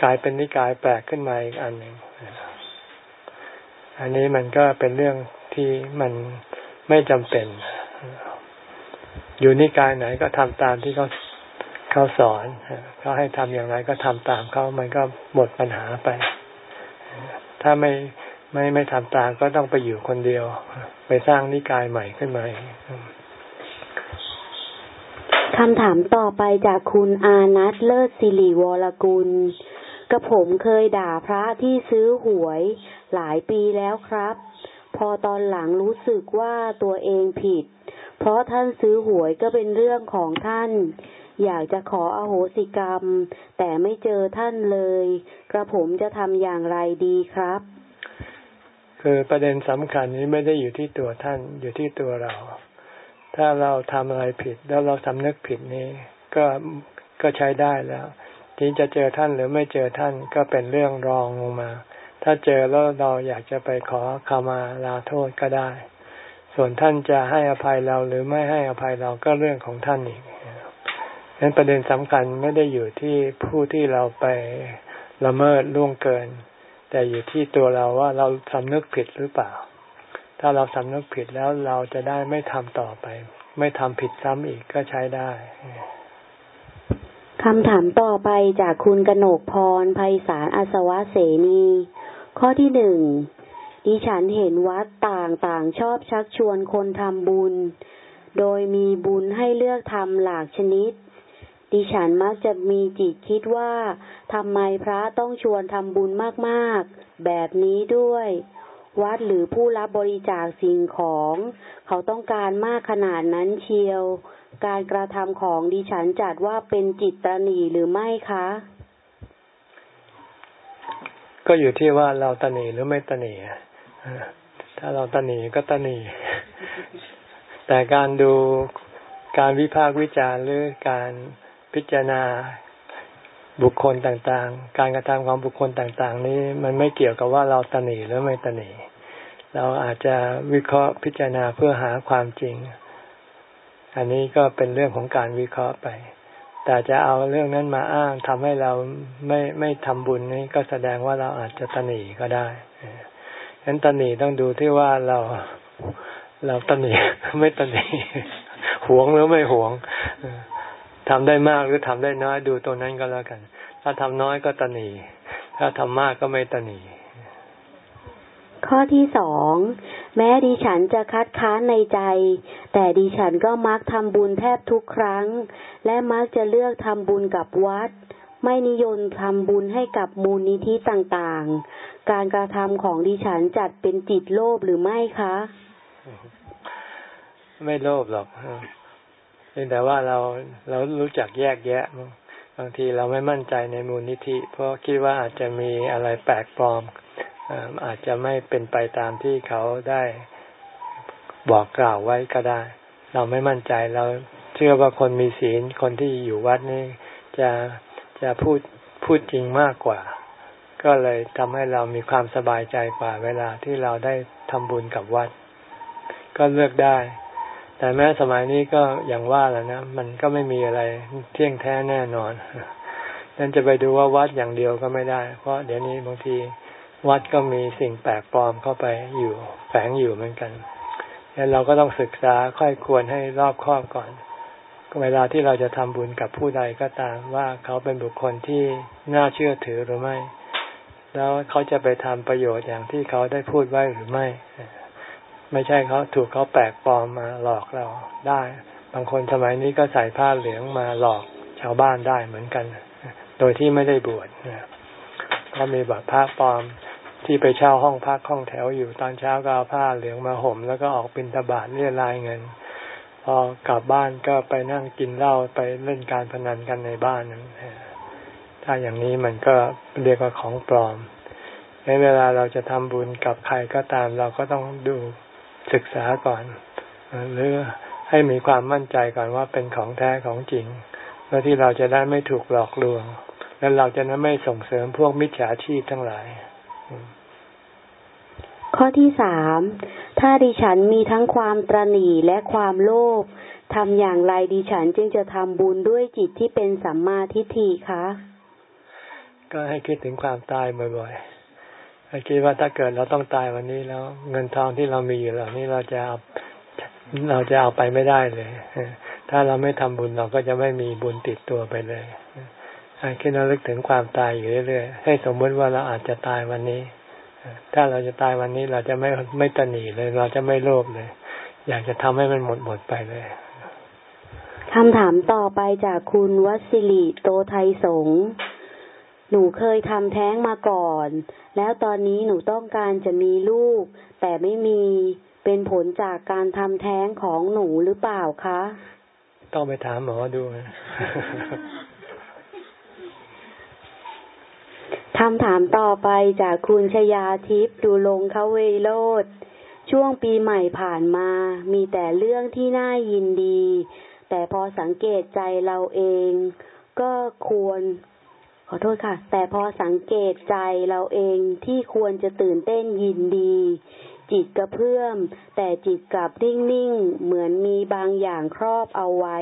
กลายเป็นนิกายแปลกขึ้นมาอีกอันหนึ่งอันนี้มันก็เป็นเรื่องที่มันไม่จำเป็น อยู่นิกายไหนก็ทำตามที่เขา เขาสอนเขาให้ทำอย่างไรก็ทำตามเขามันก็หมดปัญหาไป ถ้าไม่ไม่ไม่ทำตามก็ต้องไปอยู่คนเดียว ไปสร้างนิกายใหม่ขึ้นมาคำถามต่อไปจากคุณอานัทเลิศสิริวรกุลกระผมเคยด่าพระที่ซื้อหวยหลายปีแล้วครับ พอตอนหลังรู้สึกว่าตัวเองผิด เพราะท่านซื้อหวยก็เป็นเรื่องของท่าน อยากจะขออโหสิกรรม แต่ไม่เจอท่านเลย กระผมจะทำอย่างไรดีครับ คือประเด็นสำคัญนี้ไม่ได้อยู่ที่ตัวท่านอยู่ที่ตัวเรา ถ้าเราทำอะไรผิด แล้วเราสำนึกผิดนี้ ก็ก็ใช้ได้แล้วที่จะเจอท่านหรือไม่เจอท่านก็เป็นเรื่องรองลงมา ถ้าเจอแล้วเราอยากจะไปขอขมาลาโทษก็ได้ ส่วนท่านจะให้อภัยเราหรือไม่ให้อภัยเราก็เรื่องของท่านอีก ฉะนั้นประเด็นสำคัญไม่ได้อยู่ที่ผู้ที่เราไปละเมิดล่วงเกิน แต่อยู่ที่ตัวเราว่าเราสำนึกผิดหรือเปล่า ถ้าเราสำนึกผิดแล้วเราจะได้ไม่ทำต่อไป ไม่ทำผิดซ้ำอีกก็ใช้ได้คำถามต่อไปจากคุณกนกพรภัยสารอาสวะเสนี ข้อที่หนึ่งดิฉันเห็นวัดต่างต่างชอบชักชวนคนทำบุญ โดยมีบุญให้เลือกทำหลากชนิด ดิฉันมักจะมีจิตคิดว่าทำไมพระต้องชวนทำบุญมากๆ แบบนี้ด้วย วัดหรือผู้รับบริจาคสิ่งของ เขาต้องการมากขนาดนั้นเชียว การกระทำของดิฉันจัดว่าเป็นจิตตนีหรือไม่คะ ก็อยู่ที่ว่าเราตนีหรือไม่ตนีถ้าเราตนีก็ตนีแต่การดูการวิพากษ์วิจารณ์หรือการ พิจารณาบุคคลต่างๆ การกระทำของบุคคลต่างๆ นี้มันไม่เกี่ยวกับว่าเราตนีหรือไม่ตนีเราอาจจะวิเคราะห์พิจารณาเพื่อหาความจริง อันนี้ก็เป็นเรื่องของการวิเคราะห์ไป แต่จะเอาเรื่องนั้นมาอ้างทำให้เราไม่ไม่ทำบุญนี้ก็แสดงว่าเราอาจจะตนีก็ได้ฉะนั้นตนีต้องดูที่ว่าเราเราตนีไม่ตนีหวงหรือไม่หวง ทำได้มากหรือทำได้น้อยดูตัวนั้นก็แล้วกัน ถ้าทำน้อยก็ตนี ถ้าทำมากก็ไม่ตนี ข้อที่สองแม้ดิฉันจะคัดค้านในใจ แต่ดิฉันก็มักทำบุญแทบทุกครั้ง และมักจะเลือกทำบุญกับวัด ไม่นิยมทำบุญให้กับมูลนิธิต่างๆ การกระทำของดิฉันจัดเป็นจิตโลภหรือไม่คะ ไม่โลภหรอก เพียงแต่ว่าเราเรารู้จักแยกแยะ บางทีเราไม่มั่นใจในมูลนิธิ เพราะคิดว่าอาจจะมีอะไรแปลกปลอมอาจจะไม่เป็นไปตามที่เขาได้บอกกล่าวไว้ก็ได้ เราไม่มั่นใจเราเชื่อว่าคนมีศีลคนที่อยู่วัดนี่จะจะพูดพูดจริงมากกว่า ก็เลยทำให้เรามีความสบายใจกว่าเวลาที่เราได้ทำบุญกับวัด ก็เลือกได้ แต่แม้สมัยนี้ก็อย่างว่าแหละนะ มันก็ไม่มีอะไรเที่ยงแท้แน่นอนนั่นจะไปดูว่าวัดอย่างเดียวก็ไม่ได้ เพราะเดี๋ยวนี้บางทีวัดก็มีสิ่งแปลกปลอมเข้าไปอยู่แฝงอยู่เหมือนกันแล้วเราก็ต้องศึกษาค่อยควรให้รอบคอบก่อน เวลาที่เราจะทำบุญกับผู้ใดก็ตามว่าเขาเป็นบุคคลที่น่าเชื่อถือหรือไม่ แล้วเขาจะไปทำประโยชน์อย่างที่เขาได้พูดไว้หรือไม่ ไม่ใช่เขาถูกเขาแปลกปลอมมาหลอกเราได้ บางคนสมัยนี้ก็ใส่ผ้าเหลืองมาหลอกชาวบ้านได้เหมือนกัน โดยที่ไม่ได้บวชก็มีแบบผ้าปลอมที่ไปเช่าห้องพักห้องแถวอยู่ตอนเช้าก็เอาผ้าเหลืองมาห่ม แล้วก็ออกบินทบาทเรียรายเงิน พอกลับบ้านก็ไปนั่งกินเหล้าไปเล่นการพนันกันในบ้านนั้นถ้าอย่างนี้มันก็เรียกว่าของปลอมในเวลาเราจะทำบุญกับใครก็ตาม เราก็ต้องดู ศึกษาก่อน หรือให้มีความมั่นใจก่อนว่าเป็นของแท้ของจริงเพื่อที่เราจะได้ไม่ถูกหลอกลวง และเราจะไม่ส่งเสริมพวกมิจฉาชีพทั้งหลาย ข้อที่สามถ้าดิฉันมีทั้งความตรณีและความโลภทำอย่างไรดิฉันจึงจะทำบุญด้วยจิตที่เป็นสัมมาทิฏฐิคะ ก็ให้คิดถึงความตายบ่อยๆ ให้คิดว่าถ้าเกิดเราต้องตายวันนี้แล้ว เงินทองที่เรามีอยู่เหล่านี้เราจะเอาเราจะเอาไปไม่ได้เลย ถ้าเราไม่ทำบุญเราก็จะไม่มีบุญติดตัวไปเลยให้คิดระลึกถึงความตายอยู่เรื่อยๆ ให้สมมติว่าเราอาจจะตายวันนี้ ถ้าเราจะตายวันนี้เราจะไม่ไม่ตนีเลย เราจะไม่โลภเลย อยากจะทำให้มันหมดหมดไปเลยคำถามต่อไปจากคุณวัสิริโตไทยสง หนูเคยทำแท้งมาก่อน แล้วตอนนี้หนูต้องการจะมีลูก แต่ไม่มี เป็นผลจากการทำแท้งของหนูหรือเปล่าคะ ต้องไปถามหมอดูคำถามต่อไปจากคุณชยาทิพย์ดูลงเขาเวโรดช่วงปีใหม่ผ่านมา มีแต่เรื่องที่น่ายินดี แต่พอสังเกตใจเราเอง ก็ควรข อโทษค่ะ แต่พอสังเกตใจเราเองที่ควรจะตื่นเต้นยินดี จิตกระเพื่อม แต่จิตกลับนิ่งๆ เหมือนมีบางอย่างครอบเอาไว้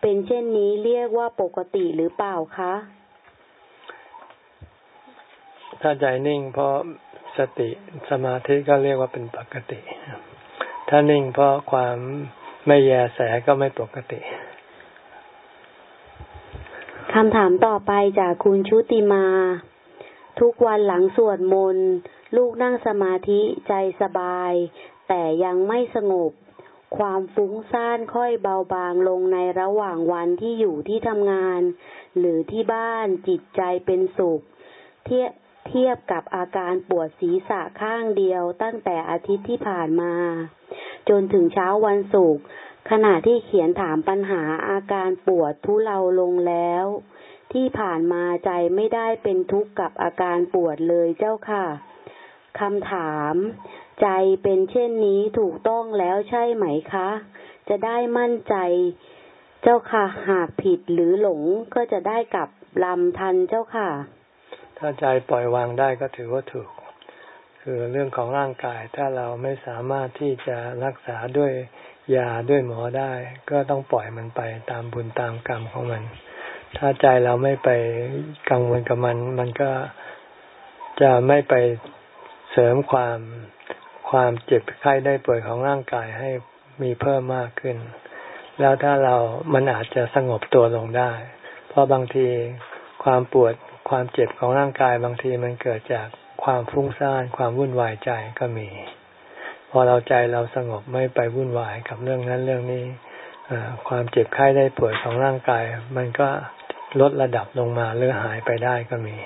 เป็นเช่นนี้เรียกว่าปกติหรือเปล่าคะ ถ้าใจนิ่งเพราะสติสมาธิก็เรียกว่าเป็นปกติ ถ้านิ่งเพราะความไม่แยแสก็ไม่ปกติ คำถามต่อไปจากคุณชุติมา ทุกวันหลังสวดมนต์ลูกนั่งสมาธิใจสบาย แต่ยังไม่สงบ ความฟุ้งซ่านค่อยเบาบางลงในระหว่างวันที่อยู่ที่ทำงาน หรือที่บ้านจิตใจเป็นสุข เทียบเทียบกับอาการปวดศีรษะข้างเดียวตั้งแต่อาทิตย์ที่ผ่านมา จนถึงเช้าวันศุกร์ ขณะที่เขียนถามปัญหาอาการปวดทุเลาลงแล้ว ที่ผ่านมาใจไม่ได้เป็นทุกข์กับอาการปวดเลยเจ้าค่ะคำถาม ใจเป็นเช่นนี้ถูกต้องแล้วใช่ไหมคะ จะได้มั่นใจเจ้าค่ะ หากผิดหรือหลงก็จะได้กลับลำทันเจ้าค่ะ ถ้าใจปล่อยวางได้ก็ถือว่าถูก คือเรื่องของร่างกายถ้าเราไม่สามารถที่จะรักษาด้วย ยาด้วยหมอได้ ก็ต้องปล่อยมันไปตามบุญตามกรรมของมัน ถ้าใจเราไม่ไปกังวลกับมัน มันก็จะไม่ไปเสริมความความเจ็บไข้ได้ป่วยของร่างกายให้มีเพิ่มมากขึ้น แล้วถ้าเรามันอาจจะสงบตัวลงได้ เพราะบางทีความปวดความเจ็บของร่างกายบางทีมันเกิดจากความฟุ้งซ่านความวุ่นวายใจก็มี พอเราใจเราสงบไม่ไปวุ่นวายกับเรื่องนั้นเรื่องนี้ความเจ็บไข้ได้ป่วยของร่างกาย มันก็ลดระดับลงมาหรือหายไปได้ก็มี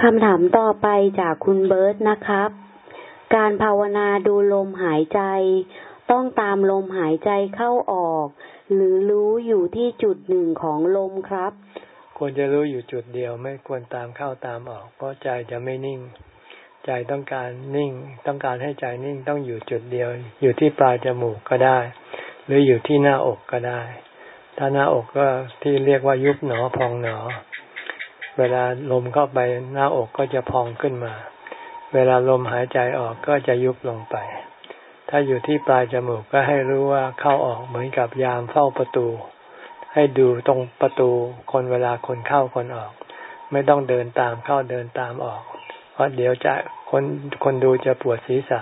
คำถามต่อไปจากคุณเบิร์ตนะครับ การภาวนาดูลมหายใจ ต้องตามลมหายใจเข้าออก หรือรู้อยู่ที่จุดหนึ่งของลมครับ ควรจะรู้อยู่จุดเดียวไม่ควรตามเข้าตามออก เพราะใจจะไม่นิ่ง ใจต้องการนิ่ง ต้องการให้ใจนิ่งต้องอยู่จุดเดียว อยู่ที่ปลายจมูกก็ได้ หรืออยู่ที่หน้าอกก็ได้ ถ้าหน้าอกก็ที่เรียกว่ายุบหนอพองหนอ เวลาลมเข้าไปหน้าอกก็จะพองขึ้นมา เวลาลมหายใจออกก็จะยุบลงไป ถ้าอยู่ที่ปลายจมูกก็ให้รู้ว่าเข้าออกเหมือนกับยามเฝ้าประตู ให้ดูตรงประตูคนเวลาคนเข้าคนออก ไม่ต้องเดินตามเข้าเดินตามออก เพราะเดี๋ยวจะคนคนดูจะปวดศีรษะ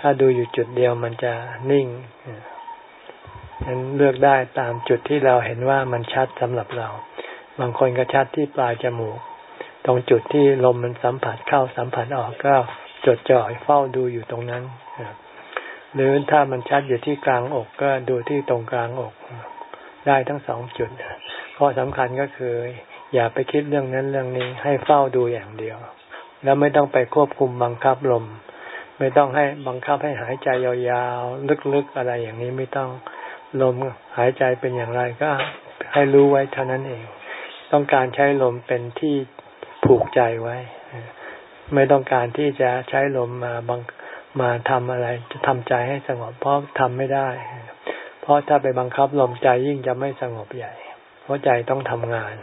ถ้าดูอยู่จุดเดียวมันจะนิ่งฉะนั้นเลือกได้ตามจุดที่เราเห็นว่ามันชัดสำหรับเรา บางคนก็ชัดที่ปลายจมูก ตรงจุดที่ลมมันสัมผัสเข้าสัมผัสออกก็จดจ่อเฝ้าดูอยู่ตรงนั้นหรือถ้ามันชัดอยู่ที่กลางอกก็ดูที่ตรงกลางอก ได้ทั้งสองจุดข้อสำคัญก็คือ อย่าไปคิดเรื่องนั้นเรื่องนี้ให้เฝ้าดูอย่างเดียว แล้วไม่ต้องไปควบคุมบังคับลม ไม่ต้องให้บังคับให้หายใจยาวๆ ลึกๆอะไรอย่างนี้ไม่ต้องลมหายใจเป็นอย่างไรก็ให้รู้ไว้เท่านั้นเอง ต้องการใช้ลมเป็นที่ผูกใจไว้ ไม่ต้องการที่จะใช้ลมมาบังมาทำอะไร จะทำใจให้สงบเพราะทำไม่ได้ เพราะถ้าไปบังคับลมใจยิ่งจะไม่สงบใหญ่ เพราะใจต้องทำงาน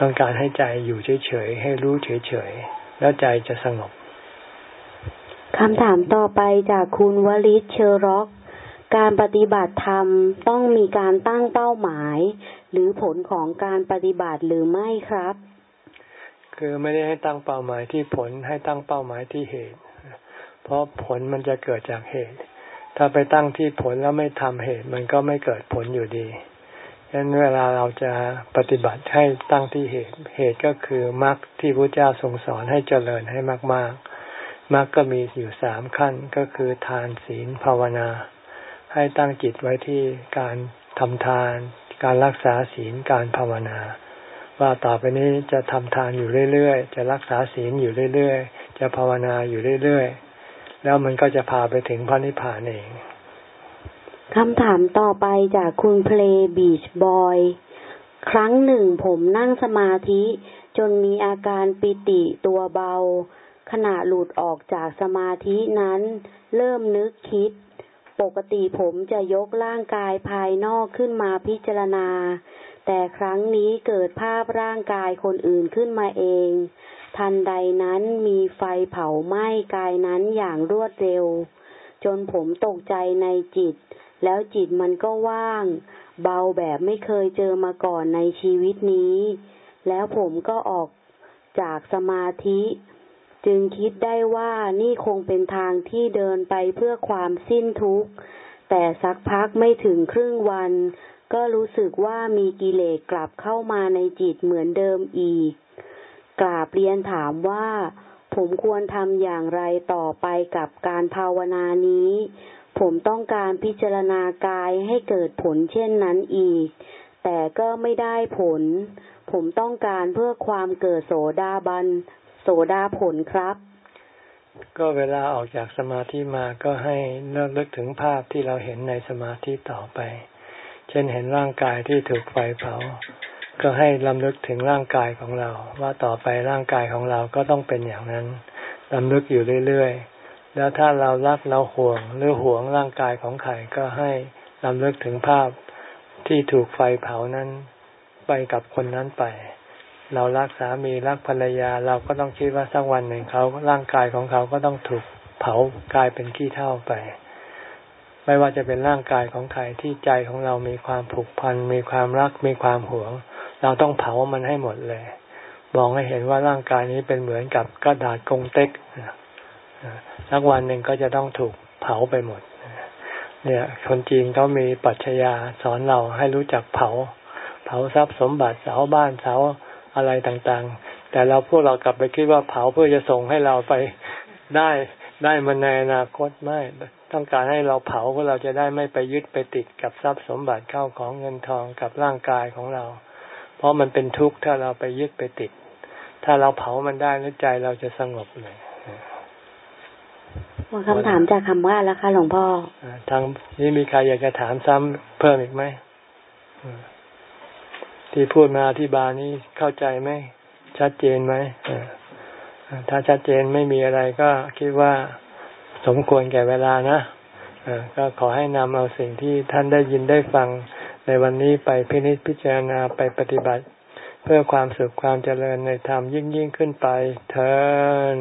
ต้องการให้ใจอยู่เฉยๆให้รู้เฉยๆ แล้วใจจะสงบคำถามต่อไปจากคุณวลิศเชอร็อก การปฏิบัติธรรมต้องมีการตั้งเป้าหมาย หรือผลของการปฏิบัติหรือไม่ครับ คือไม่ได้ให้ตั้งเป้าหมายที่ผลให้ตั้งเป้าหมายที่เหตุ เพราะผลมันจะเกิดจากเหตุ ถ้าไปตั้งที่ผลแล้วไม่ทำเหตุ มันก็ไม่เกิดผลอยู่ดี ฉะนั้นเวลาเราจะปฏิบัติให้ตั้งที่เหตุ เหตุก็คือมรรคที่พระเจ้าทรงสอนให้เจริญให้มาก ๆ มรรคก็มีอยู่สามขั้นก็คือทานศีลภาวนา ให้ตั้งจิตไว้ที่การทำทาน การรักษาศีลการภาวนา ว่าต่อไปนี้จะทำทานอยู่เรื่อย ๆ จะรักษาศีลอยู่เรื่อย ๆ จะภาวนาอยู่เรื่อย ๆ แล้วมันก็จะพาไปถึงพระนิพพานเอง คำถามต่อไปจากคุณเพลย์บีชบอย ครั้งหนึ่งผมนั่งสมาธิจนมีอาการปิติตัวเบา ขณะหลุดออกจากสมาธินั้น เริ่มนึกคิด ปกติผมจะยกร่างกายภายนอกขึ้นมาพิจารณา แต่ครั้งนี้เกิดภาพร่างกายคนอื่นขึ้นมาเอง ทันใดนั้นมีไฟเผาไหม้กายนั้นอย่างรวดเร็ว จนผมตกใจในจิต แล้วจิตมันก็ว่าง เบาแบบไม่เคยเจอมาก่อนในชีวิตนี้ แล้วผมก็ออกจากสมาธิ จึงคิดได้ว่านี่คงเป็นทางที่เดินไปเพื่อความสิ้นทุกข์ แต่สักพักไม่ถึงครึ่งวัน ก็รู้สึกว่ามีกิเลสกลับเข้ามาในจิตเหมือนเดิมอีก กราบเรียนถามว่าผมควรทำอย่างไรต่อไปกับการภาวนานี้ ผมต้องการพิจารณากายให้เกิดผลเช่นนั้นอีก แต่ก็ไม่ได้ผล ผมต้องการเพื่อความเกิดโสดาบัน โสดาผลครับ ก็เวลาออกจากสมาธิมาก็ให้เลิกลึกถึงภาพที่เราเห็นในสมาธิต่อไป เช่นเห็นร่างกายที่ถูกไฟเผา ก็ให้ลำลึกถึงร่างกายของเรา ว่าต่อไปร่างกายของเราก็ต้องเป็นอย่างนั้นลำลึกอยู่เรื่อยๆ แล้วถ้าเรารักเราห่วงหรือห่วงร่างกายของใครก็ให้ลำเลึกถึงภาพที่ถูกไฟเผานั้นไปกับคนนั้นไป เรารักสามีรักภรรยาเราก็ต้องคิดว่าสักวันหนึ่งเขาร่างกายของเขาก็ต้องถูกเผากลายเป็นขี้เท่าไป ไม่ว่าจะเป็นร่างกายของใครที่ใจของเรามีความผูกพันมีความรักมีความหวง เราต้องเผามันให้หมดเลยมองให้เห็นว่าร่างกายนี้เป็นเหมือนกับกระดาษกงเต็ก สักวันหนึ่งก็จะต้องถูกเผาไปหมด เนี่ยคนจีนเขามีปัจญาสอนเราให้รู้จักเผา เผาทรัพย์สมบัติเสาบ้านเสาอะไรต่างๆ แต่เราพวกเรากลับไปคิดว่าเผาเพื่อจะส่งให้เราไปได้ได้มาในอนาคตไม่ ต้องการให้เราเผาเพื่อเราจะได้ไม่ไปยึดไปติดกับทรัพย์สมบัติเข้าของเงินทองกับร่างกายของเรา เพราะมันเป็นทุกข์ถ้าเราไปยึดไปติด ถ้าเราเผามันได้แล้วใจเราจะสงบเลย หมดคำถามจากคำว่าแล้วค่ะหลวงพ่อทางนี้มีใครอยากจะถามซ้ำเพิ่มอีกไหมที่พูดมาอธิบายนี้เข้าใจไหมชัดเจนไหมถ้าชัดเจนไม่มีอะไรก็คิดว่าสมควรแก่เวลานะก็ขอให้นำเอาสิ่งที่ท่านได้ยินได้ฟังในวันนี้ไปพินิจพิจารณาไปปฏิบัติ เพื่อความสุขความเจริญในธรรมยิ่งยิ่งขึ้นไปเถิด